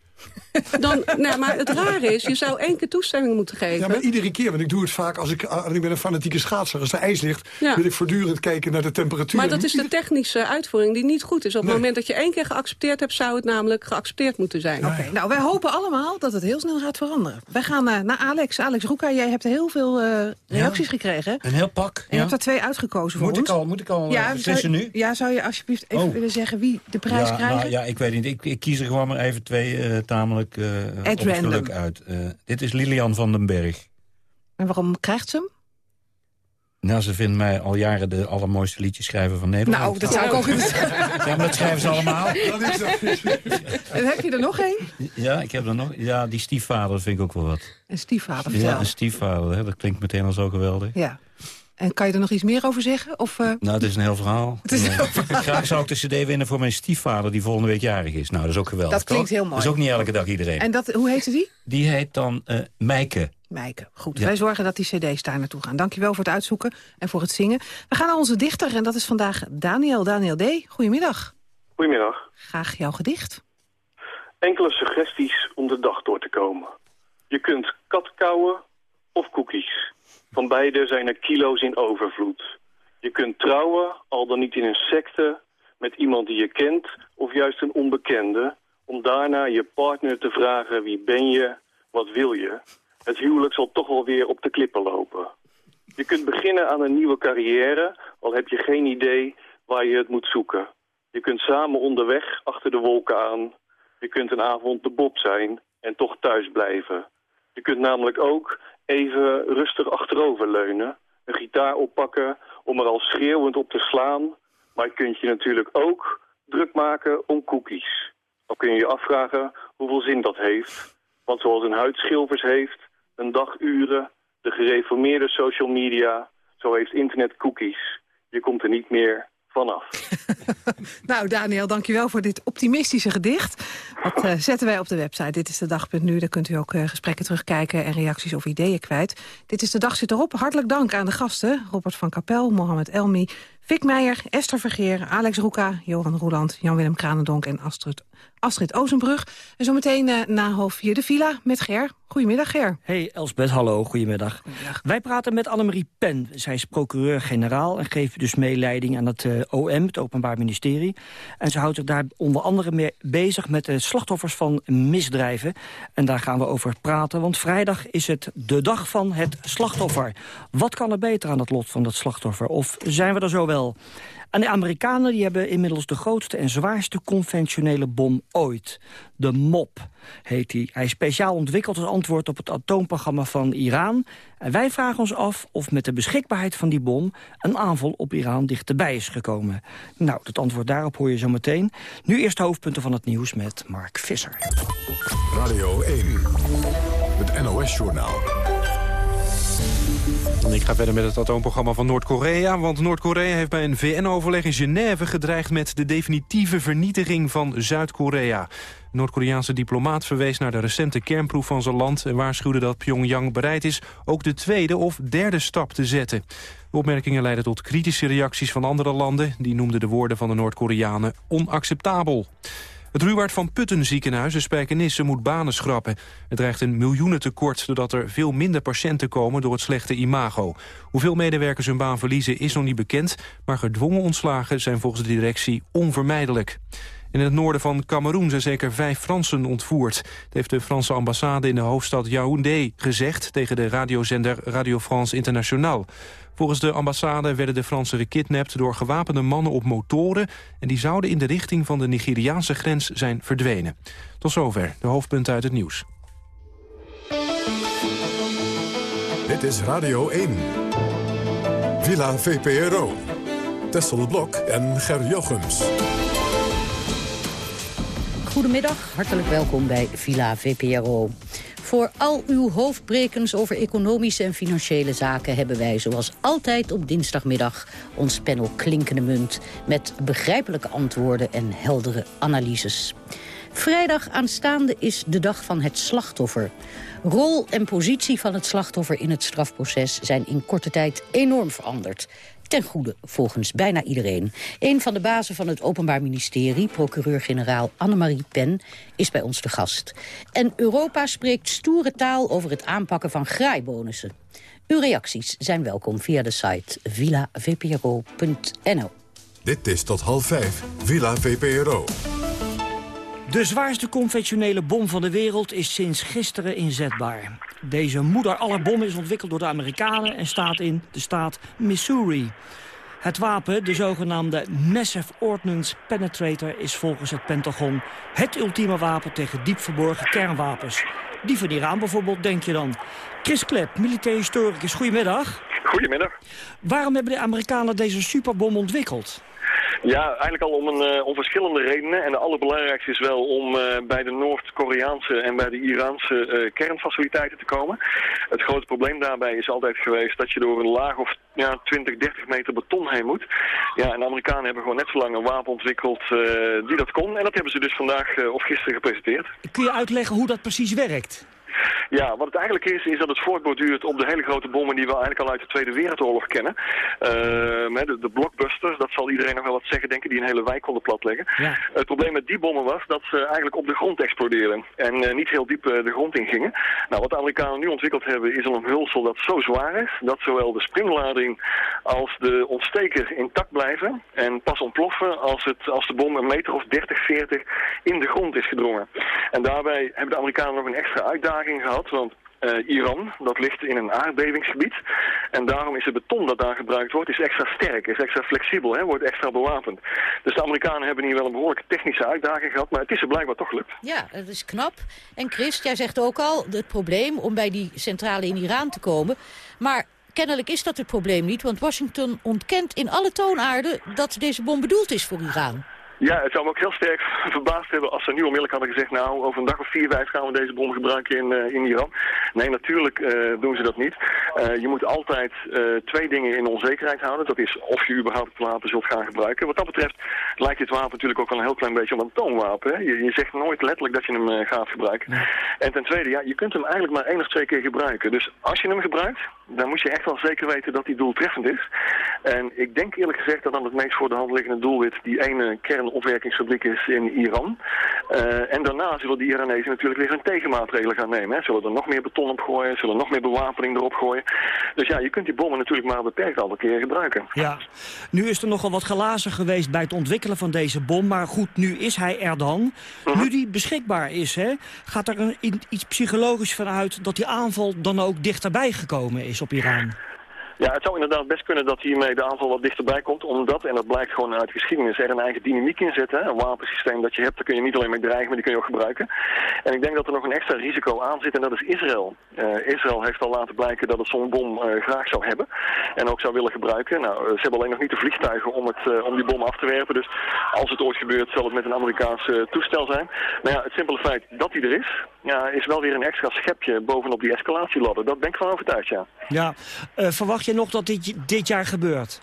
Dan, nou, maar het rare is, je zou één keer toestemming moeten geven. Ja, maar iedere keer, want ik doe het vaak als ik, als ik ben een fanatieke schaatser. Als er ijs ligt, ja. wil ik voortdurend kijken naar de temperatuur. Maar dat is de technische uitvoering die niet goed is. Op het moment dat je één keer geaccepteerd hebt, zou het namelijk geaccepteerd moeten zijn. Oké, okay. nou wij hopen allemaal dat het heel snel gaat veranderen. Wij gaan uh, naar Alex. Alex Roeka, jij hebt heel veel uh, reacties ja. gekregen. Een heel pak. En je hebt er twee uitgekozen voor moet ons. Ik al, moet ik al ja, beslissen nu? Ja, zou je alsjeblieft even oh. willen zeggen wie de prijs ja, krijgt? Nou, ja, ik weet niet. Ik, ik kies er gewoon maar even twee uh, tamelijk uh, op het geluk uit. Uh, dit is Lilian van den Berg. En waarom krijgt ze hem? Nou, ze vindt mij al jaren de allermooiste liedjes schrijven van Nederland. Nou, dat zou ik ook willen zeggen. Ja, maar dat schrijven ze allemaal. Dat is en heb je er nog één? Ja, ik heb er nog. Ja, die stiefvader vind ik ook wel wat. Een stiefvader. Ja, een stiefvader. Hè? Dat klinkt meteen al zo geweldig. Ja. En kan je er nog iets meer over zeggen? Of, uh... Nou, het is een heel verhaal. Het is een heel verhaal. Graag zou ik de cd winnen voor mijn stiefvader die volgende week jarig is. Nou, dat is ook geweldig. Dat klinkt heel mooi. Dat is ook niet elke dag iedereen. En dat, hoe heette die? Die heet dan uh, Meike. Meike, goed. Ja. Wij zorgen dat die cd's daar naartoe gaan. Dankjewel voor het uitzoeken en voor het zingen. We gaan naar onze dichter en dat is vandaag Daniel. Daniel D. Goedemiddag. Goedemiddag. Graag jouw gedicht. Enkele suggesties om de dag door te komen. Je kunt kat kauwen of koekies. Van beide zijn er kilo's in overvloed. Je kunt trouwen, al dan niet in een secte, met iemand die je kent of juist een onbekende, om daarna je partner te vragen wie ben je, wat wil je. Het huwelijk zal toch wel weer op de klippen lopen. Je kunt beginnen aan een nieuwe carrière, al heb je geen idee waar je het moet zoeken. Je kunt samen onderweg achter de wolken aan. Je kunt een avond de bob zijn en toch thuis blijven. Je kunt namelijk ook even rustig achteroverleunen, een gitaar oppakken om er al schreeuwend op te slaan. Maar je kunt je natuurlijk ook druk maken om cookies. Dan kun je je afvragen hoeveel zin dat heeft. Want zoals een huidschilvers heeft, een dag uren, de gereformeerde social media, zo heeft internet cookies. Je komt er niet meer vanaf. nou, Daniel, dankjewel voor dit optimistische gedicht. Dat uh, zetten wij op de website. Dit is de dag.nu. Daar kunt u ook uh, gesprekken terugkijken en reacties of ideeën kwijt. Dit is de dag zit erop. Hartelijk dank aan de gasten. Robert van Kapel, Mohamed Elmi, Fik Meijer, Esther Vergeer, Alex Roeka, Johan Roeland, Jan-Willem Kranendonk en Astrid Astrid Ozenbrug. En zometeen uh, na half vier de villa met Ger. Goedemiddag, Ger. Hey Elsbeth, hallo, goedemiddag. Wij praten met Annemarie Pen. Zij is procureur-generaal en geeft dus meeleiding aan het uh, OM, het Openbaar Ministerie. En ze houdt zich daar onder andere mee bezig met de slachtoffers van misdrijven. En daar gaan we over praten, want vrijdag is het de dag van het slachtoffer. Wat kan er beter aan het lot van dat slachtoffer? Of zijn we er zo wel? En de Amerikanen die hebben inmiddels de grootste en zwaarste conventionele bom ooit. De MOP heet hij. Hij is speciaal ontwikkeld als antwoord op het atoomprogramma van Iran. En wij vragen ons af of met de beschikbaarheid van die bom... een aanval op Iran dichterbij is gekomen. Nou, het antwoord daarop hoor je zo meteen. Nu eerst de hoofdpunten van het nieuws met Mark Visser. Radio 1, het NOS-journaal. Ik ga verder met het atoomprogramma van Noord-Korea. Want Noord-Korea heeft bij een VN-overleg in Genève gedreigd... met de definitieve vernietiging van Zuid-Korea. Noord-Koreaanse diplomaat verwees naar de recente kernproef van zijn land... en waarschuwde dat Pyongyang bereid is ook de tweede of derde stap te zetten. De opmerkingen leidden tot kritische reacties van andere landen. Die noemden de woorden van de Noord-Koreanen onacceptabel. Het Ruwaard van Putten ziekenhuis in Spijkenisse moet banen schrappen. Het dreigt een miljoenentekort doordat er veel minder patiënten komen door het slechte imago. Hoeveel medewerkers hun baan verliezen is nog niet bekend, maar gedwongen ontslagen zijn volgens de directie onvermijdelijk. In het noorden van Cameroen zijn zeker vijf Fransen ontvoerd. Dat heeft de Franse ambassade in de hoofdstad Yaoundé gezegd... tegen de radiozender Radio France Internationale. Volgens de ambassade werden de Fransen gekidnapt door gewapende mannen op motoren... en die zouden in de richting van de Nigeriaanse grens zijn verdwenen. Tot zover de hoofdpunten uit het nieuws. Dit is Radio 1. Villa VPRO. Tessel Blok en Ger Jochems. Goedemiddag, hartelijk welkom bij Villa VPRO. Voor al uw hoofdbrekens over economische en financiële zaken... hebben wij zoals altijd op dinsdagmiddag ons panel Klinkende Munt... met begrijpelijke antwoorden en heldere analyses. Vrijdag aanstaande is de dag van het slachtoffer. Rol en positie van het slachtoffer in het strafproces zijn in korte tijd enorm veranderd ten goede volgens bijna iedereen. Een van de bazen van het Openbaar Ministerie, procureur-generaal Annemarie Pen, is bij ons de gast. En Europa spreekt stoere taal over het aanpakken van graaibonussen. Uw reacties zijn welkom via de site villavpro.nl. Dit is tot half vijf, Villa VPRO. De zwaarste conventionele bom van de wereld is sinds gisteren inzetbaar. Deze moeder aller bommen is ontwikkeld door de Amerikanen en staat in de staat Missouri. Het wapen, de zogenaamde Massive Ordnance Penetrator... is volgens het Pentagon het ultieme wapen tegen diep verborgen kernwapens. Die van Iran bijvoorbeeld, denk je dan. Chris Klep, militair historicus, goedemiddag. Goedemiddag. Waarom hebben de Amerikanen deze superbom ontwikkeld? Ja, eigenlijk al om, een, uh, om verschillende redenen. En de allerbelangrijkste is wel om uh, bij de Noord-Koreaanse en bij de Iraanse uh, kernfaciliteiten te komen. Het grote probleem daarbij is altijd geweest dat je door een laag of ja, 20, 30 meter beton heen moet. Ja, en de Amerikanen hebben gewoon net zo lang een wapen ontwikkeld die dat kon. En dat hebben ze dus vandaag of gisteren gepresenteerd. Kun je uitleggen hoe dat precies werkt? Ja, wat het eigenlijk is, is dat het voortborduurt op de hele grote bommen die we eigenlijk al uit de Tweede Wereldoorlog kennen. Uh, de, de blockbusters, dat zal iedereen nog wel wat zeggen, denken, die een hele wijk konden platleggen. Ja. Het probleem met die bommen was dat ze eigenlijk op de grond explodeerden en uh, niet heel diep uh, de grond ingingen. Nou, wat de Amerikanen nu ontwikkeld hebben is een omhulsel dat zo zwaar is dat zowel de springlading als de ontsteker intact blijven en pas ontploffen als, het, als de bom een meter of 30, 40 in de grond is gedrongen. En daarbij hebben de Amerikanen nog een extra uitdaging gehad, want uh, Iran, dat ligt in een aardbevingsgebied. En daarom is het beton dat daar gebruikt wordt, is extra sterk, is extra flexibel, hè, wordt extra bewapend. Dus de Amerikanen hebben hier wel een behoorlijke technische uitdaging gehad, maar het is er blijkbaar toch gelukt. Ja, dat is knap. En Chris, jij zegt ook al, het probleem om bij die centrale in Iran te komen. Maar kennelijk is dat het probleem niet, want Washington ontkent in alle toonaarden dat deze bom bedoeld is voor Iran. Ja, het zou me ook heel sterk verbaasd hebben als ze nu onmiddellijk hadden gezegd... nou, over een dag of vier, vijf gaan we deze bom gebruiken in, uh, in Iran. Nee, natuurlijk uh, doen ze dat niet. Uh, je moet altijd twee dingen in onzekerheid houden. Dat is of je überhaupt het wapen zult gaan gebruiken. Wat dat betreft lijkt dit wapen natuurlijk ook wel een heel klein beetje op een atoomwapen. Hè? Je, je, zegt nooit letterlijk dat je hem gaat gebruiken. En ten tweede, ja, je kunt hem eigenlijk maar één of twee keer gebruiken. Dus als je hem gebruikt, dan moet je echt wel zeker weten dat die doeltreffend is. En ik denk eerlijk gezegd dat dan het meest voor de hand liggende doelwit die ene kernopwerkingsfabriek is in Iran. Uh, en daarna zullen die Iranezen natuurlijk weer hun tegenmaatregelen gaan nemen. Hè. Zullen er nog meer beton op gooien, zullen nog meer bewapening erop gooien. Dus ja, je kunt die bommen natuurlijk maar beperkt al een keer gebruiken. Ja, nu is er nogal wat glazen geweest bij het ontwikkelen van deze bom. Maar goed, nu is hij er dan. Mhm. Nu die beschikbaar is, hè, gaat er een, iets psychologisch vanuit dat die aanval dan ook dichterbij gekomen is op Iran? Ja, het zou inderdaad best kunnen dat hiermee de aanval wat dichterbij komt. Omdat, en dat blijkt gewoon uit geschiedenis, er een eigen dynamiek in zit. Hè? Een wapensysteem dat je hebt, daar kun je niet alleen mee dreigen, maar die kun je ook gebruiken. En ik denk dat er nog een extra risico aan zit en dat is Israël. Uh, Israël heeft al laten blijken dat het zo'n bom uh, graag zou hebben. En ook zou willen gebruiken. Nou, ze hebben alleen nog niet de vliegtuigen om, het, om die bom af te werpen. Dus als het ooit gebeurt, zal het met een Amerikaans toestel zijn. Maar ja, het simpele feit dat hij er is, ja, is wel weer een extra schepje bovenop die escalatieladder. Dat ben ik van overtuigd, ja. Ja, verwacht nog dat dit, dit jaar gebeurt?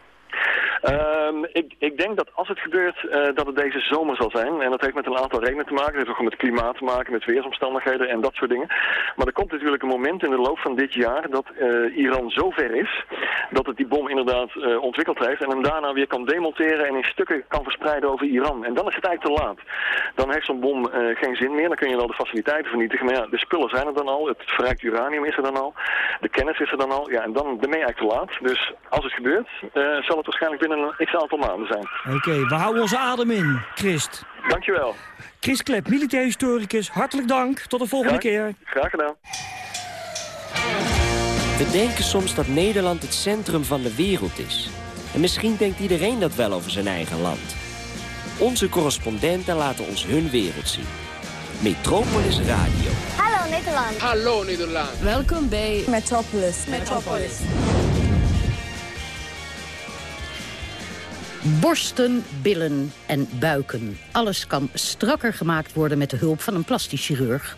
Um, ik, ik, denk dat als het gebeurt, uh, dat het deze zomer zal zijn. En dat heeft met een aantal redenen te maken. Het heeft ook met klimaat te maken, met weersomstandigheden en dat soort dingen. Maar er komt natuurlijk een moment in de loop van dit jaar dat uh, Iran zo ver is dat het die bom inderdaad uh, ontwikkeld heeft en hem daarna weer kan demonteren en in stukken kan verspreiden over Iran. En dan is het eigenlijk te laat. Dan heeft zo'n bom geen zin meer. Dan kun je wel de faciliteiten vernietigen. Maar ja, de spullen zijn er dan al. Het verrijkt uranium is er dan al. De kennis is er dan al. Ja, en dan ben je eigenlijk te laat. Dus als het gebeurt, zal het waarschijnlijk binnen een x-aantal maanden zijn. Oké, we houden onze adem in, Christ. Dankjewel. Chris Klep, militair historicus, hartelijk dank. Tot de volgende keer. Graag gedaan. We denken soms dat Nederland het centrum van de wereld is. En misschien denkt iedereen dat wel over zijn eigen land. Onze correspondenten laten ons hun wereld zien. Metropolis Radio. Hallo Nederland. Hallo Nederland. Welkom bij Metropolis. Metropolis. Borsten, billen en buiken. Alles kan strakker gemaakt worden met de hulp van een plastisch chirurg.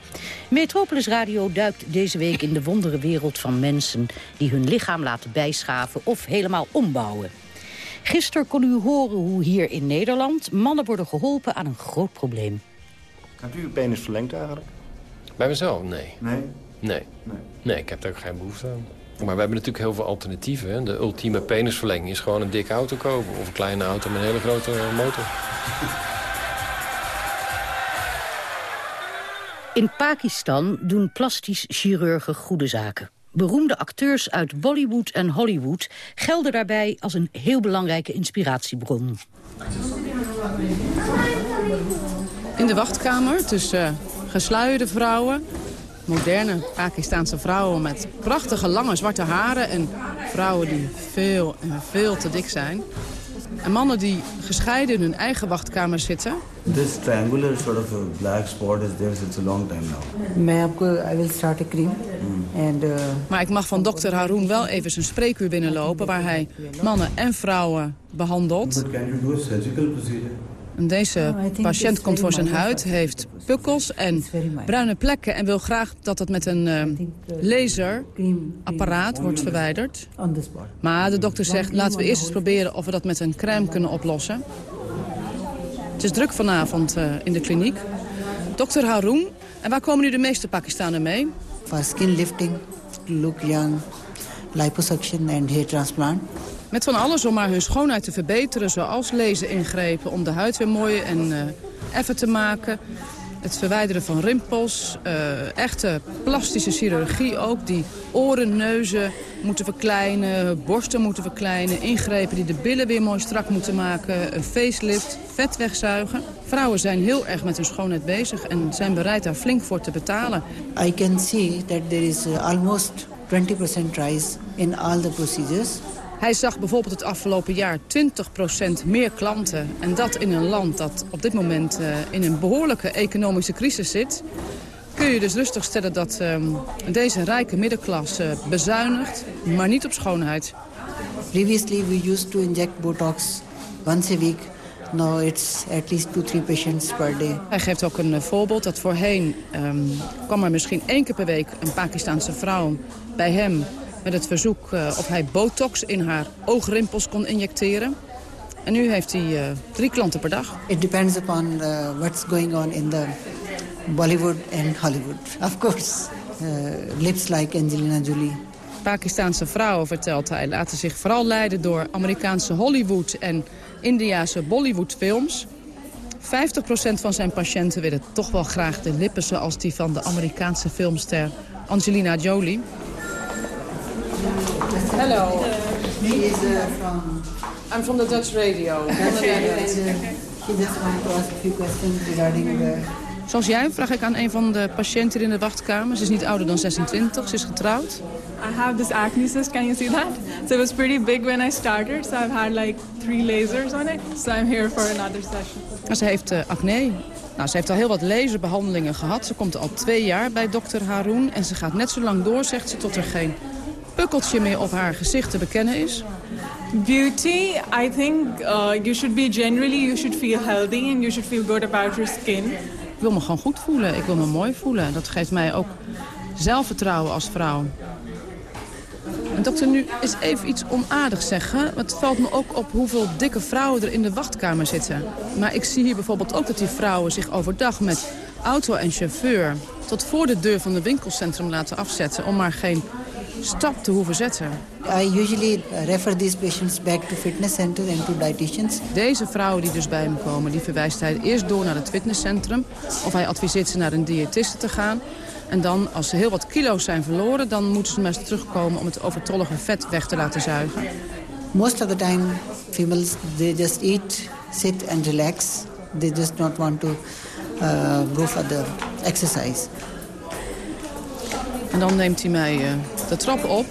Metropolis Radio duikt deze week in de wondere wereld van mensen... die hun lichaam laten bijschaven of helemaal ombouwen. Gisteren kon u horen hoe hier in Nederland mannen worden geholpen aan een groot probleem. Hebt u uw penis verlengd eigenlijk? Bij mezelf? Nee. Nee? Nee. Nee, nee ik heb daar ook geen behoefte aan. Maar we hebben natuurlijk heel veel alternatieven. De ultieme penisverlenging is gewoon een dikke auto kopen. Of een kleine auto met een hele grote motor. In Pakistan doen plastisch chirurgen goede zaken. Beroemde acteurs uit Bollywood en Hollywood gelden daarbij als een heel belangrijke inspiratiebron. In de wachtkamer tussen gesluierde vrouwen moderne Pakistanse vrouwen met prachtige lange zwarte haren... en vrouwen die veel en veel te dik zijn. En mannen die gescheiden in hun eigen wachtkamer zitten. This triangular sort of a black spot is there since a long time now. I will start a cream. Mm. And, uh... Maar ik mag van dokter Haroon wel even zijn spreekuur binnenlopen... waar hij mannen en vrouwen behandelt. But can you do a surgical procedure? Deze patiënt komt voor zijn huid, heeft pukkels en bruine plekken... en wil graag dat het met een uh, laserapparaat wordt verwijderd. Maar de dokter zegt, laten we eerst eens proberen of we dat met een crème kunnen oplossen. Het is druk vanavond uh, in de kliniek. Dokter Haroon, en waar komen nu de meeste Pakistanen mee? For skin lifting, look young, liposuction and hair transplant. Met van alles om maar hun schoonheid te verbeteren, zoals lezen ingrepen om de huid weer mooi en uh, effen te maken. Het verwijderen van rimpels, uh, echte plastische chirurgie ook, die oren, neuzen moeten verkleinen, borsten moeten verkleinen, ingrepen die de billen weer mooi strak moeten maken, een facelift, vet wegzuigen. Vrouwen zijn heel erg met hun schoonheid bezig en zijn bereid daar flink voor te betalen. I can see that there is almost 20% rise in all the procedures. Hij zag bijvoorbeeld het afgelopen jaar 20% meer klanten. En dat in een land dat op dit moment uh, in een behoorlijke economische crisis zit. Kun je dus rustig stellen dat uh, deze rijke middenklasse bezuinigt, maar niet op schoonheid. Previously we used to inject Botox once a week. Now it's at least two, three patients per day. Hij geeft ook een uh, voorbeeld dat voorheen um, kwam er misschien één keer per week een Pakistanse vrouw bij hem met het verzoek uh, of hij botox in haar oogrimpels kon injecteren. En nu heeft hij uh, drie klanten per dag. It depends upon uh, what's going on in the Bollywood and Hollywood. Of course, lips like Angelina Jolie, Pakistanse vrouwen, vertelt hij, laten zich vooral leiden door Amerikaanse Hollywood en Indiase Bollywoodfilms. 50% van zijn patiënten willen toch wel graag de lippen zoals die van de Amerikaanse filmster Angelina Jolie. Hello. He is uh, from... I'm from the Dutch radio. Dutch radio and he just wanted to ask a few questions regarding the... Zoals jij vraag ik aan een van de patiënten in de wachtkamer. Ze is niet ouder dan 26, ze is getrouwd. I have this acne cyst, can you see that? So it was pretty big when I started, so I've had like three lasers on it. So I'm here for another session. Ze heeft uh, acne. Nou, ze heeft al heel wat laserbehandelingen gehad. Ze komt al twee jaar bij dokter Haroon. En ze gaat net zo lang door, zegt ze, tot er geen pukkeltje meer op haar gezicht te bekennen is. Beauty, I think uh, you should be generally, you should feel healthy and you should feel good about your skin. Ik wil me gewoon goed voelen. Ik wil me mooi voelen. Dat geeft mij ook zelfvertrouwen als vrouw. En dokter, nu is even iets onaardigs zeggen. Het valt me ook op hoeveel dikke vrouwen er in de wachtkamer zitten. Maar ik zie hier bijvoorbeeld ook dat die vrouwen zich overdag met auto en chauffeur... tot voor de deur van het winkelcentrum laten afzetten... om maar geen stap te hoeven zetten. I usually refer these patients back to fitness center and to dietitians. Deze vrouwen die dus bij me komen, die verwijst hij eerst door naar het fitnesscentrum. Of hij adviseert ze naar een diëtiste te gaan. En dan, als ze heel wat kilo's zijn verloren... dan moeten ze maar eens terugkomen om het overtollige vet weg te laten zuigen. Most of the time, females, they just eat, sit and relax. They just not want to uh, go for the exercise. En dan neemt hij mij uh, de trap op.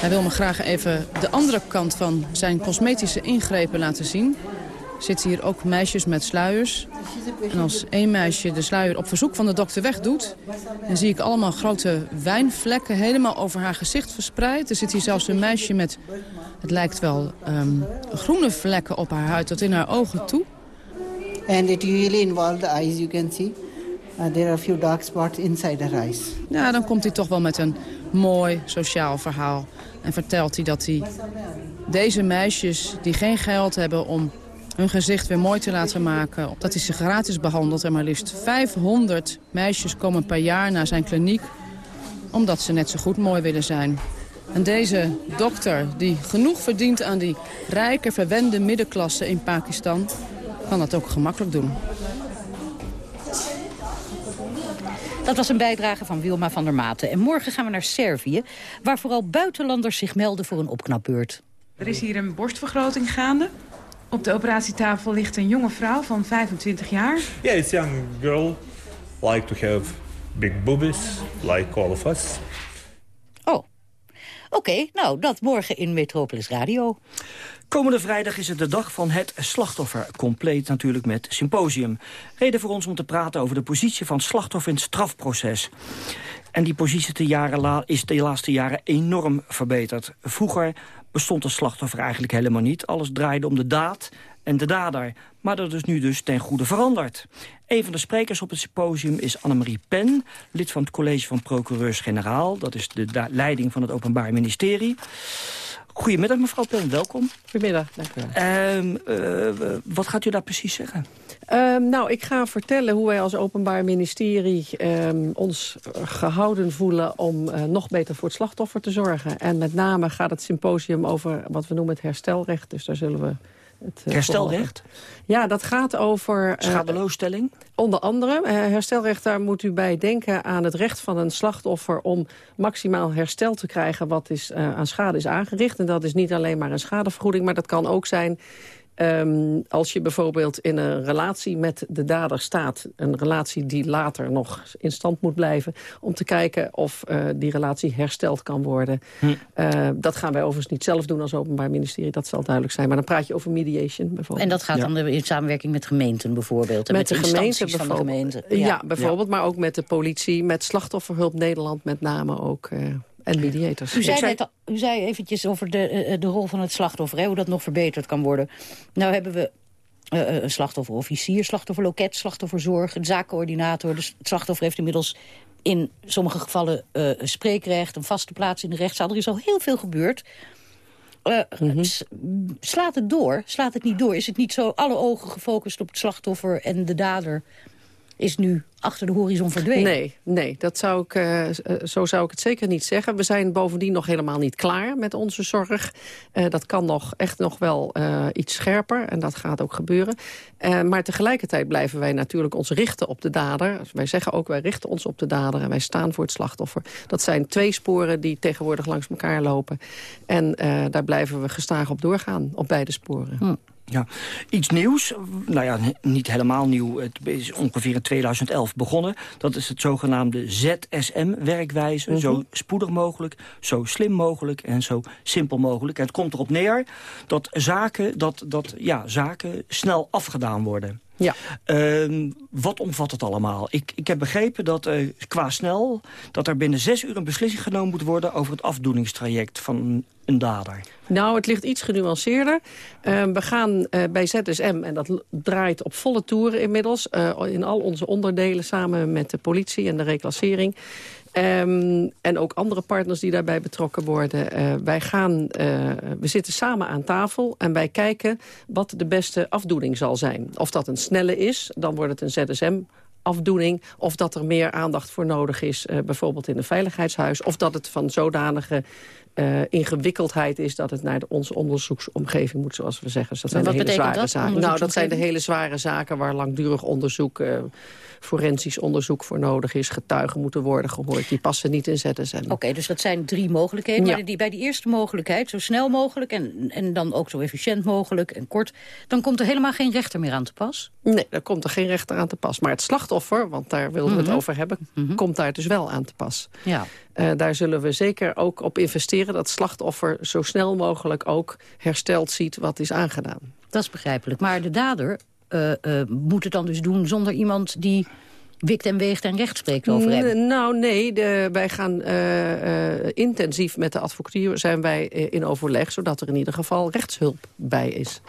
Hij wil me graag even de andere kant van zijn cosmetische ingrepen laten zien. Zitten hier ook meisjes met sluiers. En als één meisje de sluier op verzoek van de dokter wegdoet... dan zie ik allemaal grote wijnvlekken helemaal over haar gezicht verspreid. Er zit hier zelfs een meisje met, het lijkt wel, um, groene vlekken op haar huid... tot in haar ogen toe. The eyes, you can see. Uh, there are a few dark spots inside her eyes. Ja, dan komt hij toch wel met een mooi sociaal verhaal. En vertelt hij dat hij deze meisjes die geen geld hebben om hun gezicht weer mooi te laten maken. Dat hij ze gratis behandelt en maar liefst 500 meisjes komen per jaar naar zijn kliniek... omdat ze net zo goed mooi willen zijn. En deze dokter, die genoeg verdient aan die rijke, verwende middenklasse in Pakistan... kan dat ook gemakkelijk doen. Dat was een bijdrage van Wilma van der Maten. En morgen gaan we naar Servië, waar vooral buitenlanders zich melden voor een opknapbeurt. Er is hier een borstvergroting gaande. Op de operatietafel ligt een jonge vrouw van 25 jaar. Yeah, it's a young girl. Like to have big boobies, like all of us. Oké. nou, dat morgen in Metropolis Radio. Komende vrijdag is het de dag van het slachtoffer. Compleet natuurlijk met symposium. Reden voor ons om te praten over de positie van slachtoffer in het strafproces. En die positie jaren is de laatste jaren enorm verbeterd. Vroeger bestond de slachtoffer eigenlijk helemaal niet. Alles draaide om de daad en de dader. Maar dat is nu dus ten goede veranderd. Een van de sprekers op het symposium is Annemarie Pen... lid van het college van procureurs-generaal. Dat is de leiding van het Openbaar Ministerie. Goedemiddag, mevrouw Pen, welkom. Goedemiddag, dank u wel. Uh, wat gaat u daar precies zeggen? Um, nou, ik ga vertellen hoe wij als Openbaar Ministerie um, ons gehouden voelen... om uh, nog beter voor het slachtoffer te zorgen. En met name gaat het symposium over wat we noemen het herstelrecht. Dus daar zullen we het, uh, Herstelrecht? Ja, dat gaat over... Schadeloosstelling? Onder andere. herstelrecht, daar moet u bij denken aan het recht van een slachtoffer... om maximaal herstel te krijgen wat is, aan schade is aangericht. En dat is niet alleen maar een schadevergoeding, maar dat kan ook zijn... Um, als je bijvoorbeeld in een relatie met de dader staat... een relatie die later nog in stand moet blijven... om te kijken of uh, die relatie hersteld kan worden. Hm. Uh, dat gaan wij overigens niet zelf doen als Openbaar Ministerie. Dat zal duidelijk zijn. Maar dan praat je over mediation bijvoorbeeld. En dat gaat ja. dan in samenwerking met gemeenten bijvoorbeeld? En met, met de, de gemeente van de gemeente? Ja, ja bijvoorbeeld. Maar ook met de politie, met Slachtofferhulp Nederland met name ook... Uh, en mediators. U zei, net al, u zei eventjes over de, de rol van het slachtoffer, hè, hoe dat nog verbeterd kan worden. Nou hebben we uh, een slachtofferofficier, slachtofferloket, slachtofferzorg, een zaakcoördinator. Dus het slachtoffer heeft inmiddels in sommige gevallen uh, spreekrecht, een vaste plaats in de rechtszaal. Er is al heel veel gebeurd. Uh, mm -hmm. Slaat het door? Slaat het niet door? Is het niet zo alle ogen gefocust op het slachtoffer en de dader? Is nu achter de horizon verdwenen. Nee, nee dat zou ik, uh, zo zou ik het zeker niet zeggen. We zijn bovendien nog helemaal niet klaar met onze zorg. Uh, dat kan nog echt nog wel uh, iets scherper en dat gaat ook gebeuren. maar tegelijkertijd blijven wij natuurlijk ons richten op de dader. Wij zeggen ook, wij richten ons op de dader en wij staan voor het slachtoffer. Dat zijn twee sporen die tegenwoordig langs elkaar lopen. En daar blijven we gestaag op doorgaan, op beide sporen. Hm. Ja, iets nieuws. Nou ja, niet helemaal nieuw. Het is ongeveer in 2011 begonnen. Dat is het zogenaamde ZSM-werkwijze. Mhm. Zo spoedig mogelijk, zo slim mogelijk en zo simpel mogelijk. En het komt erop neer dat zaken, dat, dat, ja, zaken snel afgedaan worden. Ja. Ehm, wat omvat het allemaal? Ik, ik heb begrepen dat uh, qua snel... dat er binnen zes uur een beslissing genomen moet worden... over het afdoeningstraject van een dader. Nou, het ligt iets genuanceerder. Uh, we gaan uh, bij ZSM, en dat draait op volle toeren inmiddels... Uh, in al onze onderdelen samen met de politie en de reclassering... Um, en ook andere partners die daarbij betrokken worden. Uh, wij gaan, uh, we zitten samen aan tafel en wij kijken wat de beste afdoening zal zijn. Of dat een snelle is, dan wordt het een ZSM afdoening... of dat er meer aandacht voor nodig is, uh, bijvoorbeeld in een veiligheidshuis... of dat het van zodanige uh, ingewikkeldheid is dat het naar de, onze onderzoeksomgeving moet, zoals we zeggen. Dus dat zijn wat de hele zware dat, zaken. Nou, dat zijn de hele zware zaken waar langdurig onderzoek, uh, forensisch onderzoek voor nodig is. Getuigen moeten worden gehoord. Die passen niet in ZSM. Oké, okay, dus dat zijn drie mogelijkheden. Ja. Maar die, bij die eerste mogelijkheid, zo snel mogelijk en, en dan ook zo efficiënt mogelijk en kort, dan komt er helemaal geen rechter meer aan te pas? Nee, daar komt er geen rechter aan te pas. Maar het slachtoffer, want daar wilden we Mhm. het over hebben, Mhm. komt daar dus wel aan te pas. Ja. Uh, daar zullen we zeker ook op investeren... dat slachtoffer zo snel mogelijk ook hersteld ziet wat is aangedaan. Dat is begrijpelijk. Maar de dader uh, uh, moet het dan dus doen zonder iemand die wikt en weegt en recht spreekt over hem? Nou, nee. De, wij gaan uh, intensief met de advocatuur zijn wij in overleg... zodat er in ieder geval rechtshulp bij is.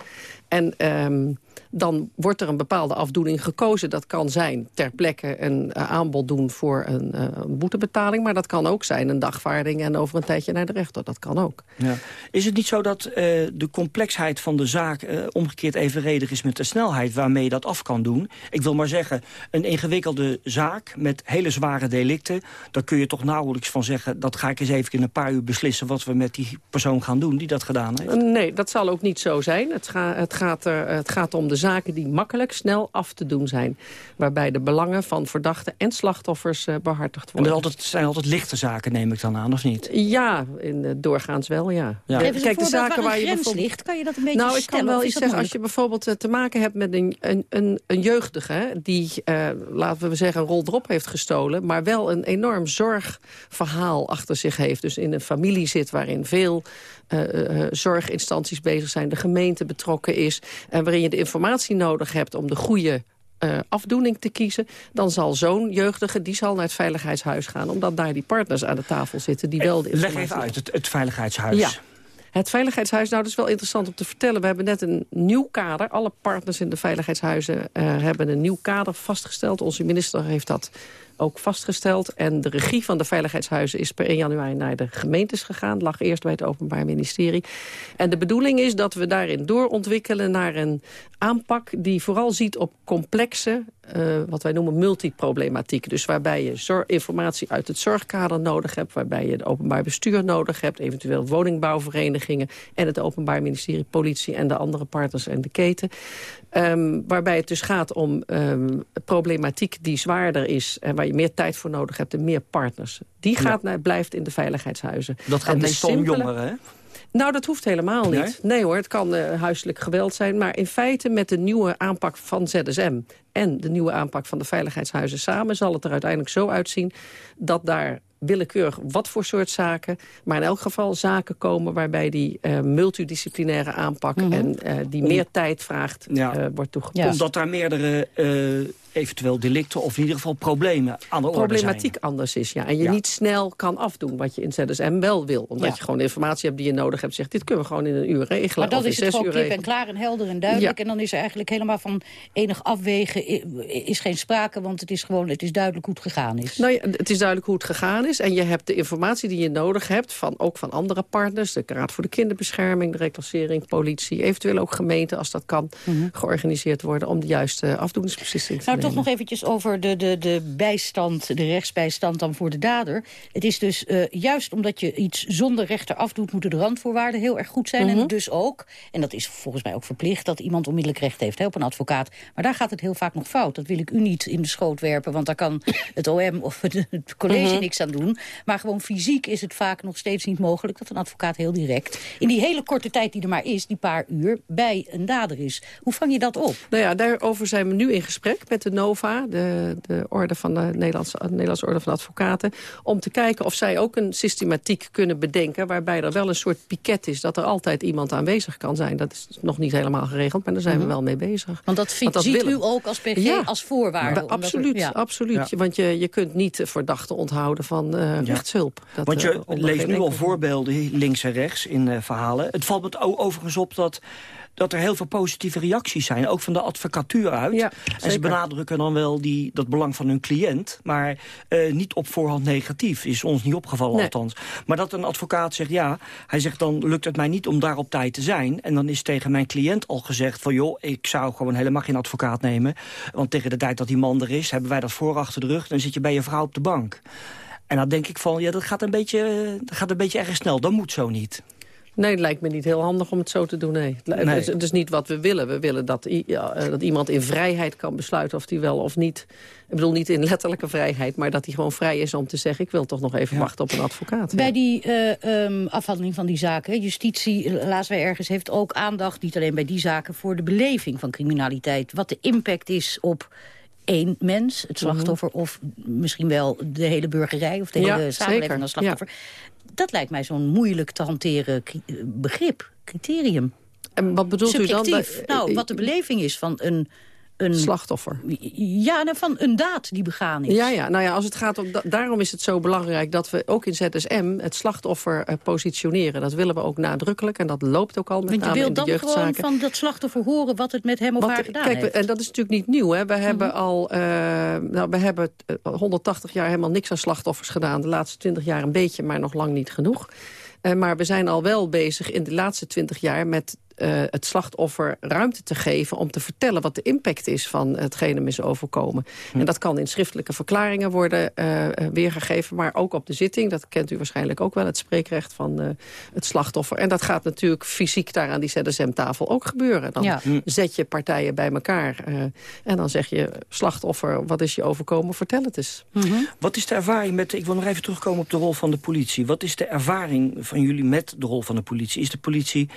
En um, dan wordt er een bepaalde afdoening gekozen. Dat kan zijn ter plekke een uh, aanbod doen voor een, uh, een boetebetaling... maar dat kan ook zijn een dagvaarding en over een tijdje naar de rechter. Dat kan ook. Ja. Is het niet zo dat uh, de complexheid van de zaak omgekeerd evenredig is... met de snelheid waarmee je dat af kan doen? Ik wil maar zeggen, een ingewikkelde zaak met hele zware delicten... daar kun je toch nauwelijks van zeggen... dat ga ik eens even in een paar uur beslissen... wat we met die persoon gaan doen die dat gedaan heeft. Nee, dat zal ook niet zo zijn. Het, ga, het, gaat, er, het gaat om de zaken die makkelijk snel af te doen zijn. Waarbij de belangen van verdachten en slachtoffers uh, behartigd worden. En dat altijd, zijn altijd lichte zaken, neem ik dan aan, of niet? Ja, in, uh, doorgaans wel, ja. ja. Kijk, de zaken waar, waar je bijvoorbeeld... ligt, kan je dat een beetje Nou, ik stellen, kan wel iets zeggen, als je bijvoorbeeld uh, te maken hebt met een, een, een, een jeugdige... die, laten we zeggen, een rol erop heeft gestolen... maar wel een enorm zorgverhaal achter zich heeft. Dus in een familie zit waarin veel uh, zorginstanties bezig zijn... de gemeente betrokken is... en waarin je de informatie nodig hebt om de goede uh, afdoening te kiezen... dan zal zo'n jeugdige, die zal naar het veiligheidshuis gaan... omdat daar die partners aan de tafel zitten die wel de informatie... Leg even uit, het, het veiligheidshuis. Ja. Het Veiligheidshuis, nou dat is wel interessant om te vertellen. We hebben net een nieuw kader. Alle partners in de veiligheidshuizen uh, hebben een nieuw kader vastgesteld. Onze minister heeft dat ook vastgesteld. En de regie van de veiligheidshuizen is per 1 januari naar de gemeentes gegaan. Lag eerst bij het Openbaar Ministerie. En de bedoeling is dat we daarin doorontwikkelen naar een aanpak... die vooral ziet op complexe, uh, wat wij noemen multiproblematiek. Dus waarbij je informatie uit het zorgkader nodig hebt... waarbij je het openbaar bestuur nodig hebt... eventueel woningbouwverenigingen en het Openbaar Ministerie, politie... en de andere partners en de keten. Um, waarbij het dus gaat om um, problematiek die zwaarder is... en waar je meer tijd voor nodig hebt en meer partners. Die gaat ja. naar, blijft in de veiligheidshuizen. Dat gaat meestal om jongeren, hè? Nou, dat hoeft helemaal niet. Nee, nee hoor, het kan uh, huiselijk geweld zijn. Maar in feite met de nieuwe aanpak van ZSM... en de nieuwe aanpak van de veiligheidshuizen samen... zal het er uiteindelijk zo uitzien dat daar willekeurig wat voor soort zaken... maar in elk geval zaken komen waarbij die uh, multidisciplinaire aanpak... Mm -hmm. en uh, die meer tijd vraagt, ja. uh, wordt toegepast. Ja. Omdat daar meerdere eventueel delicten of in ieder geval problemen aan de orde Problematiek anders is, ja. En je ja. niet snel kan afdoen wat je in ZSM wel wil. Omdat ja. je gewoon informatie hebt die je nodig hebt. Zegt, dit kunnen we gewoon in een uur regelen. Maar dat is het gewoon klip en klaar en helder en duidelijk. En dan is er eigenlijk helemaal van enig afwegen is geen sprake. Want het is gewoon, het is duidelijk hoe het gegaan is. Nou het is duidelijk hoe het gegaan is. En je hebt de informatie die je nodig hebt, van, ook van andere partners. De Raad voor de Kinderbescherming, de reclassering, politie. Eventueel ook gemeenten, als dat kan, mm -hmm. georganiseerd worden... om de juiste afdoeningsbeslissing te nou, nemen. Toch nog eventjes over de, de, de bijstand, de rechtsbijstand dan voor de dader. Het is dus uh, juist omdat je iets zonder rechter afdoet... moeten de randvoorwaarden heel erg goed zijn. En mhm. dus ook, en dat is volgens mij ook verplicht... dat iemand onmiddellijk recht heeft hè, op een advocaat. Maar daar gaat het heel vaak nog fout. Dat wil ik u niet in de schoot werpen... want daar kan het OM of het college mhm. niks aan doen. Maar gewoon fysiek is het vaak nog steeds niet mogelijk... dat een advocaat heel direct in die hele korte tijd die er maar is... die paar uur, bij een dader is. Hoe vang je dat op? Nou ja, daarover zijn we nu in gesprek met de NOVA... de, de orde van de Nederlandse, Nederlandse Orde van Advocaten... om te kijken of zij ook een systematiek kunnen bedenken... waarbij er wel een soort piket is dat er altijd iemand aanwezig kan zijn. Dat is nog niet helemaal geregeld, maar daar zijn we mhm. wel mee bezig. Want dat, vindt, ziet u ook als PG als voorwaarde? absoluut, ja. absoluut. Want je, je kunt niet verdachten onthouden van uh, rechtshulp. Dat, Want je uh, leest nu al voorbeelden links en rechts in uh, verhalen. Het valt me overigens op dat dat er heel veel positieve reacties zijn. Ook van de advocatuur uit. Ja, en ze benadrukken dan wel die, dat belang van hun cliënt. Maar uh, niet op voorhand negatief. Is ons niet opgevallen althans. Maar dat een advocaat zegt, ja, hij zegt dan lukt het mij niet om daar op tijd te zijn. En dan is tegen mijn cliënt al gezegd van joh, ik zou gewoon helemaal geen advocaat nemen. Want tegen de tijd dat die man er is, hebben wij dat voor achter de rug. Dan zit je bij je vrouw op de bank. En dan denk ik van, ja, dat gaat een beetje, dat gaat een beetje erg snel. Dat moet zo niet. Nee, het lijkt me niet heel handig om het zo te doen, nee. Het, is, niet wat we willen. We willen dat, ja, eh, dat iemand in vrijheid kan besluiten of hij wel of niet... Ik bedoel niet in letterlijke vrijheid, maar dat hij gewoon vrij is om te zeggen... ik wil toch nog even wachten op een advocaat. Bij die uh, afhandeling van die zaken, justitie, laten wij ergens, heeft ook aandacht... niet alleen bij die zaken, voor de beleving van criminaliteit. Wat de impact is op één mens, het slachtoffer... Mhm. of misschien wel de hele burgerij of de hele samenleving als slachtoffer. Dat lijkt mij zo'n moeilijk te hanteren begrip, criterium. En wat bedoelt u dan? Nou, wat de beleving is van een een... Slachtoffer. Ja, nou, van een daad die begaan is. Ja, ja, nou ja, als het gaat om... daarom is het zo belangrijk dat we ook in ZSM het slachtoffer uh, positioneren. Dat willen we ook nadrukkelijk en dat loopt ook al met jeugdzaken. je wil dan gewoon van dat slachtoffer horen wat het met hem of haar gedaan kijk, heeft. En dat is natuurlijk niet nieuw. Hè. We hebben mhm. al... Uh, nou, we hebben 180 jaar helemaal niks aan slachtoffers gedaan. De laatste 20 jaar een beetje, maar nog lang niet genoeg. Uh, maar we zijn al wel bezig in de laatste 20 jaar met uh, het slachtoffer ruimte te geven... om te vertellen wat de impact is van hetgene hem is overkomen. Hm. En dat kan in schriftelijke verklaringen worden uh, weergegeven... maar ook op de zitting, dat kent u waarschijnlijk ook wel... het spreekrecht van uh, het slachtoffer. En dat gaat natuurlijk fysiek daar aan die ZSM-tafel ook gebeuren. Dan ja. Hm. zet je partijen bij elkaar en dan zeg je... slachtoffer, wat is je overkomen, vertel het eens. -hmm. Wat is de ervaring met... Ik wil nog even terugkomen op de rol van de politie. Wat is de ervaring van jullie met de rol van de politie? Is de politie,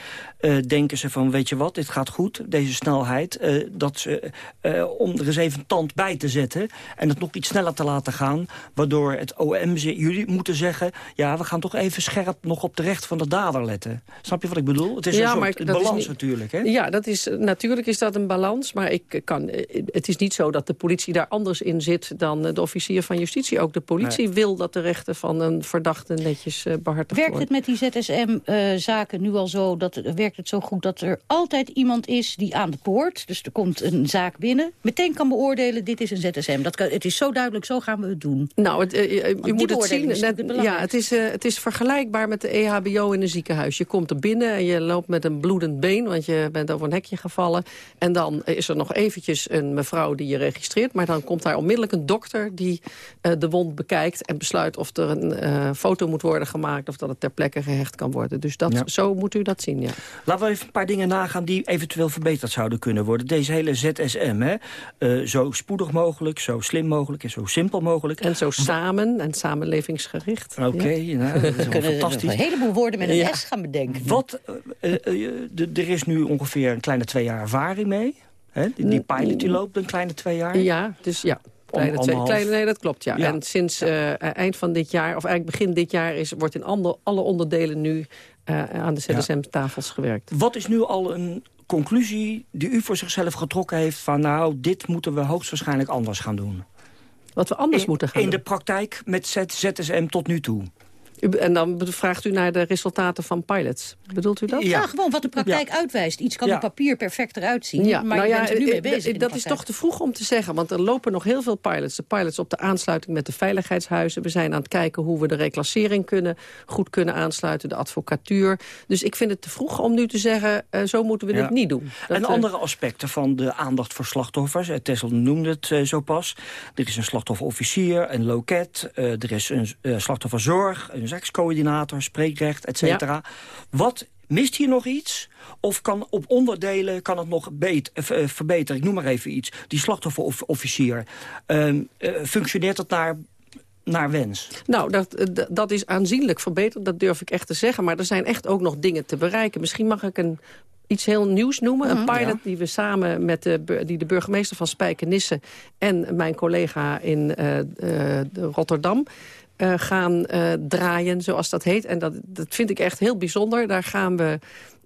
denk denken ze van, weet je wat, dit gaat goed, deze snelheid. Uh, dat ze, uh, om er eens even tand bij te zetten en het nog iets sneller te laten gaan. Waardoor het OM, jullie moeten zeggen, ja, we gaan toch even scherp nog op de recht van de dader letten. Snap je wat ik bedoel? Het is ja, een soort balans natuurlijk. Hè? Ja, dat is, natuurlijk is dat een balans, maar ik kan, het is niet zo dat de politie daar anders in zit dan de officier van justitie. Ook de politie wil dat de rechten van een verdachte netjes behartigd Werkt het met die ZSM-zaken nu al zo, dat, werkt het zo goed dat er altijd iemand is die aan de poort... dus er komt een zaak binnen, meteen kan beoordelen... dit is een ZSM. Dat kan, het is zo duidelijk, zo gaan we het doen. Nou, het, uh, u moet het zien. Net, ja, het is, uh, het is vergelijkbaar met de EHBO in een ziekenhuis. Je komt er binnen en je loopt met een bloedend been... want je bent over een hekje gevallen. En dan is er nog eventjes een mevrouw die je registreert... maar dan komt daar onmiddellijk een dokter die uh, de wond bekijkt... en besluit of er een foto moet worden gemaakt... of dat het ter plekke gehecht kan worden. Dus dat, zo moet u dat zien, ja. Laten we even een paar dingen nagaan die eventueel verbeterd zouden kunnen worden. Deze hele ZSM, hè? Uh, zo spoedig mogelijk, zo slim mogelijk en zo simpel mogelijk. En zo samen en samenlevingsgericht. Oké, okay, nou, dat is fantastisch. Een heleboel woorden met een ja. S gaan bedenken. Wat, uh, uh, er is nu ongeveer een kleine twee jaar ervaring mee. Hè? Die, die pilot die loopt een kleine twee jaar. Ja, dus ja. Kleine, twee, kleine, nee, dat klopt, ja. ja. En sinds ja. eind van dit jaar, of eigenlijk begin dit jaar... Is, wordt in ander, alle onderdelen nu aan de ZSM-tafels gewerkt. Wat is nu al een conclusie die u voor zichzelf getrokken heeft... van nou, dit moeten we hoogstwaarschijnlijk anders gaan doen? Wat we anders moeten gaan In de praktijk met ZSM tot nu toe? En dan vraagt u naar de resultaten van pilots. Bedoelt u dat? Ja, gewoon wat de praktijk uitwijst. Iets kan op papier perfect eruit zien, ja. maar nou je bent er nu mee eh, bezig Dat is toch te vroeg om te zeggen, want er lopen nog heel veel pilots. De pilots op de aansluiting met de veiligheidshuizen. We zijn aan het kijken hoe we de reclassering kunnen, goed kunnen aansluiten, de advocatuur. Dus ik vind het te vroeg om nu te zeggen, uh, zo moeten we dit niet doen. Dat, en andere aspecten van de aandacht voor slachtoffers. Tessel noemde het uh, zo pas. Er is een slachtofferofficier, een loket, uh, er is een slachtofferzorg, een sekscoördinator, spreekrecht, et cetera. Wat Mist hier nog iets? Of kan op onderdelen kan het nog beet, uh, verbeteren? Ik noem maar even iets. Die slachtofferofficier. Uh, uh, functioneert dat naar naar wens? Nou, dat, dat is aanzienlijk verbeterd, dat durf ik echt te zeggen. Maar er zijn echt ook nog dingen te bereiken. Misschien mag ik een iets heel nieuws noemen. Een pilot die we samen met de, die de burgemeester van Spijkenisse... en mijn collega in uh, uh, Rotterdam uh, gaan uh, draaien, zoals dat heet. En dat, dat vind ik echt heel bijzonder. Daar gaan we...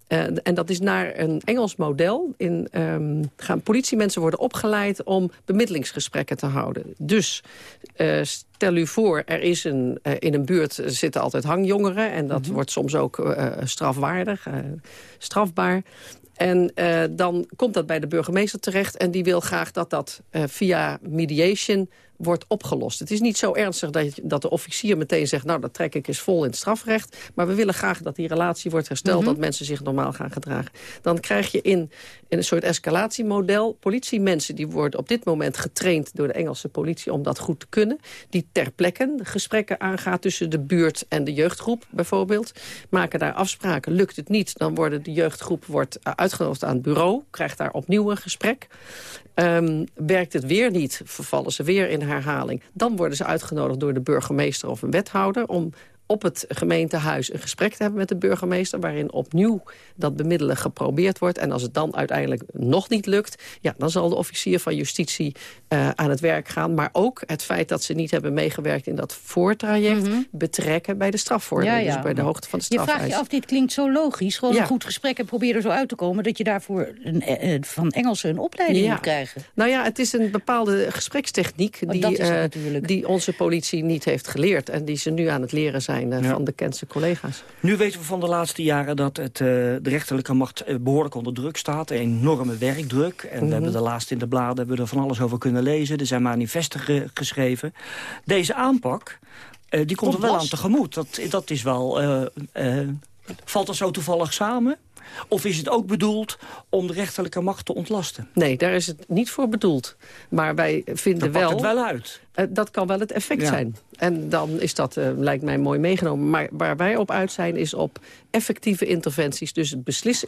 Uh, en dat is naar een Engels model. In, um, gaan politiemensen worden opgeleid om bemiddelingsgesprekken te houden. Dus stel u voor, er is een, in een buurt zitten altijd hangjongeren... en dat mm -hmm. wordt soms ook strafwaardig, strafbaar. En uh, dan komt dat bij de burgemeester terecht... en die wil graag dat dat uh, via mediation wordt opgelost. Het is niet zo ernstig dat, dat de officier meteen zegt... nou, dat trek ik eens vol in het strafrecht. Maar we willen graag dat die relatie wordt hersteld... Mm -hmm. dat mensen zich normaal gaan gedragen. Dan krijg je in, in een soort escalatiemodel... politiemensen die worden op dit moment getraind... door de Engelse politie om dat goed te kunnen. Die ter plekke gesprekken aangaat tussen de buurt en de jeugdgroep bijvoorbeeld. Maken daar afspraken. Lukt het niet, dan wordt de jeugdgroep wordt uitgenodigd aan het bureau. Krijgt daar opnieuw een gesprek. Um, werkt het weer niet, vervallen ze weer in herhaling. Dan worden ze uitgenodigd door de burgemeester of een wethouder... om op het gemeentehuis een gesprek te hebben met de burgemeester... waarin opnieuw dat bemiddelen geprobeerd wordt. En als het dan uiteindelijk nog niet lukt... Ja, dan zal de officier van justitie uh, aan het werk gaan. Maar ook het feit dat ze niet hebben meegewerkt in dat voortraject... Mm -hmm. betrekken bij de strafvordering. Ja, ja. Dus bij de hoogte van de straf. Je vraagt je af, dit klinkt zo logisch. Gewoon ja. een goed gesprek en proberen er zo uit te komen... dat je daarvoor een, uh, van Engelsen een opleiding moet krijgen. Nou ja, het is een bepaalde gesprekstechniek... Die, uh, die onze politie niet heeft geleerd... en die ze nu aan het leren zijn zijn ja. van de Kentse collega's. Nu weten we van de laatste jaren dat het, uh, de rechterlijke macht uh, behoorlijk onder druk staat. Een enorme werkdruk. En mm -hmm. we hebben de laatste in de bladen hebben we er van alles over kunnen lezen. Er zijn manifesten ge geschreven. Deze aanpak, die komt er wel aan tegemoet. Dat, dat is wel... valt er zo toevallig samen? Of is het ook bedoeld om de rechterlijke macht te ontlasten? Nee, daar is het niet voor bedoeld. Maar wij vinden dat wel... het wel uit. Uh, dat kan wel het effect ja. zijn. En dan is dat, uh, lijkt mij, mooi meegenomen. Maar waar wij op uit zijn, is op effectieve interventies. Dus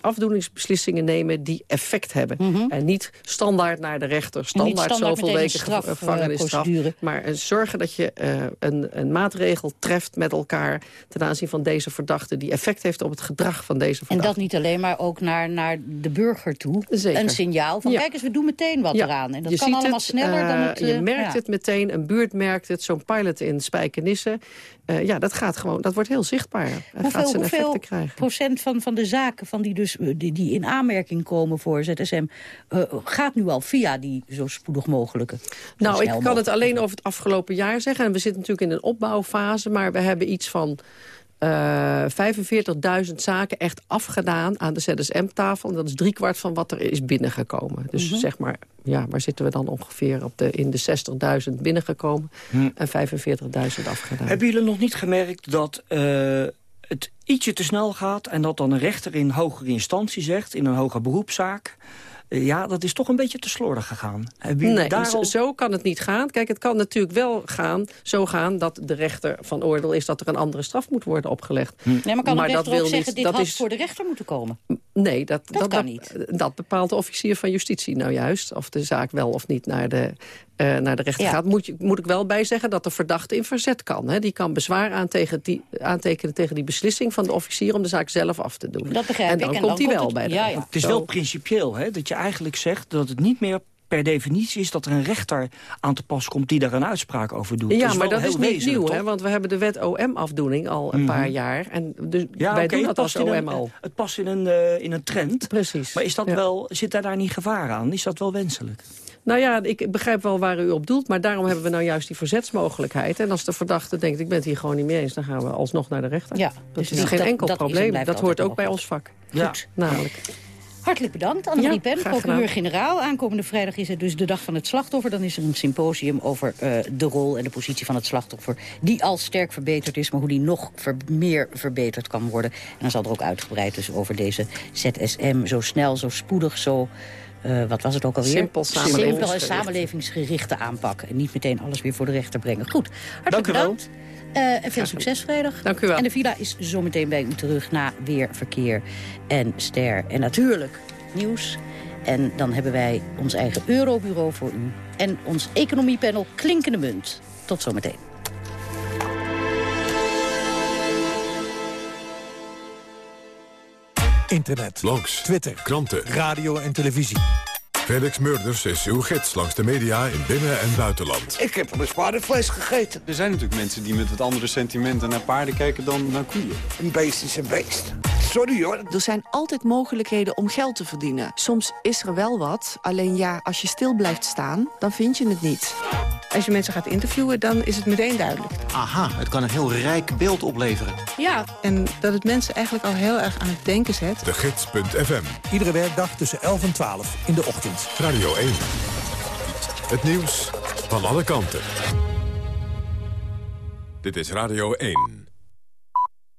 afdoeningsbeslissingen nemen die effect hebben. Mm -hmm. En niet standaard naar de rechter, standaard, standaard zoveel weken gevangenisstraf. Uh, maar zorgen dat je een, een maatregel treft met elkaar... ten aanzien van deze verdachte... die effect heeft op het gedrag van deze verdachte. En dat niet alleen, maar ook naar, naar de burger toe. Zeker. Een signaal van, ja. kijk eens, we doen meteen wat ja. eraan. En dat je kan allemaal het, sneller dan het... je merkt het meteen, een buurt merkt het, zo'n pilot in Spijkenisse. Uh, ja, dat gaat gewoon, dat wordt heel zichtbaar. Hoeveel, gaat zijn hoeveel krijgen. procent van, van de zaken van die, dus, die, die in aanmerking komen voor ZSM... Uh, gaat nu al via die zo spoedig mogelijke? Nou, ik kan mogelijk. het alleen over het afgelopen jaar zeggen. En we zitten natuurlijk in een opbouwfase, maar we hebben iets van... Uh, 45.000 zaken echt afgedaan aan de ZSM-tafel. En dat is driekwart van wat er is binnengekomen. Dus mm -hmm. zeg maar, ja, waar zitten we dan ongeveer? Op de, in de 60.000 binnengekomen hm. en 45.000 afgedaan. Hebben jullie nog niet gemerkt dat uh, het ietsje te snel gaat... en dat dan een rechter in hogere instantie zegt, in een hoger beroepszaak... Ja, dat is toch een beetje te slordig gegaan. Nee, zo kan het niet gaan. Kijk, het kan natuurlijk wel gaan, zo gaan dat de rechter van oordeel is... dat er een andere straf moet worden opgelegd. Hm. Nee, maar kan maar de rechter ook zeggen, niet, dit dat had is... voor de rechter moeten komen? Nee, dat, dat, dat kan niet. Dat bepaalt de officier van justitie nou juist. Of de zaak wel of niet naar de, uh, naar de rechter ja. gaat. Moet, je, moet ik wel bij zeggen dat de verdachte in verzet kan. Hè. Die kan bezwaar aan tegen die, aantekenen tegen die beslissing van de officier... om de zaak zelf af te doen. Dat begrijp en dan ik. En komt hij wel het, bij de ja, ja. Het is wel principieel, hè, dat je eigenlijk zegt dat het niet meer per definitie is dat er een rechter aan te pas komt... die daar een uitspraak over doet. Ja, dat maar dat is niet nieuw, hè? want we hebben de wet OM-afdoening al een mm -hmm. paar jaar. En dus ja, wij okay, doen dat als OM een, al. Het past in een, uh, in een trend. Precies. Maar is dat ja. wel, zit daar daar niet gevaar aan? Is dat wel wenselijk? Nou ja, ik begrijp wel waar u op doelt, maar daarom hebben we nou juist die verzetsmogelijkheid. En als de verdachte denkt, ik ben het hier gewoon niet mee eens... dan gaan we alsnog naar de rechter. Ja, dus dat is geen enkel probleem. Dat hoort ook bij ons vak. Ja. Goed. Namelijk. Hartelijk bedankt, Annemarie ja, Pen, procureur-generaal. Aankomende vrijdag is het dus de dag van het slachtoffer. Dan is er een symposium over uh, de rol en de positie van het slachtoffer... die al sterk verbeterd is, maar hoe die nog ver meer verbeterd kan worden. En dan zal er ook uitgebreid dus over deze ZSM zo snel, zo spoedig, zo... Uh, wat was het ook alweer? Simpel, samenlevingsgerichte. Simpel en samenlevingsgerichte aanpak. En niet meteen alles weer voor de rechter brengen. Goed, hartelijk bedankt. Uh, en veel succes vrijdag. Dank u wel. En de villa is zometeen bij u terug na weer verkeer en ster. En natuurlijk nieuws. En dan hebben wij ons eigen Eurobureau voor u. En ons economiepanel Klinkende Munt. Tot zometeen. Internet, blogs, Twitter, kranten, radio en televisie. Felix Murders is uw gids langs de media in binnen- en buitenland. Ik heb eens vlees gegeten. Er zijn natuurlijk mensen die met wat andere sentimenten naar paarden kijken dan naar koeien. Een beest is een beest. Sorry hoor. Er zijn altijd mogelijkheden om geld te verdienen. Soms is er wel wat, alleen ja, als je stil blijft staan, dan vind je het niet. Als je mensen gaat interviewen, dan is het meteen duidelijk. Aha, het kan een heel rijk beeld opleveren. Ja, en dat het mensen eigenlijk al heel erg aan het denken zet. De Gids.fm. Iedere werkdag tussen 11 en 12 in de ochtend. Radio 1. Het nieuws van alle kanten. Dit is Radio 1.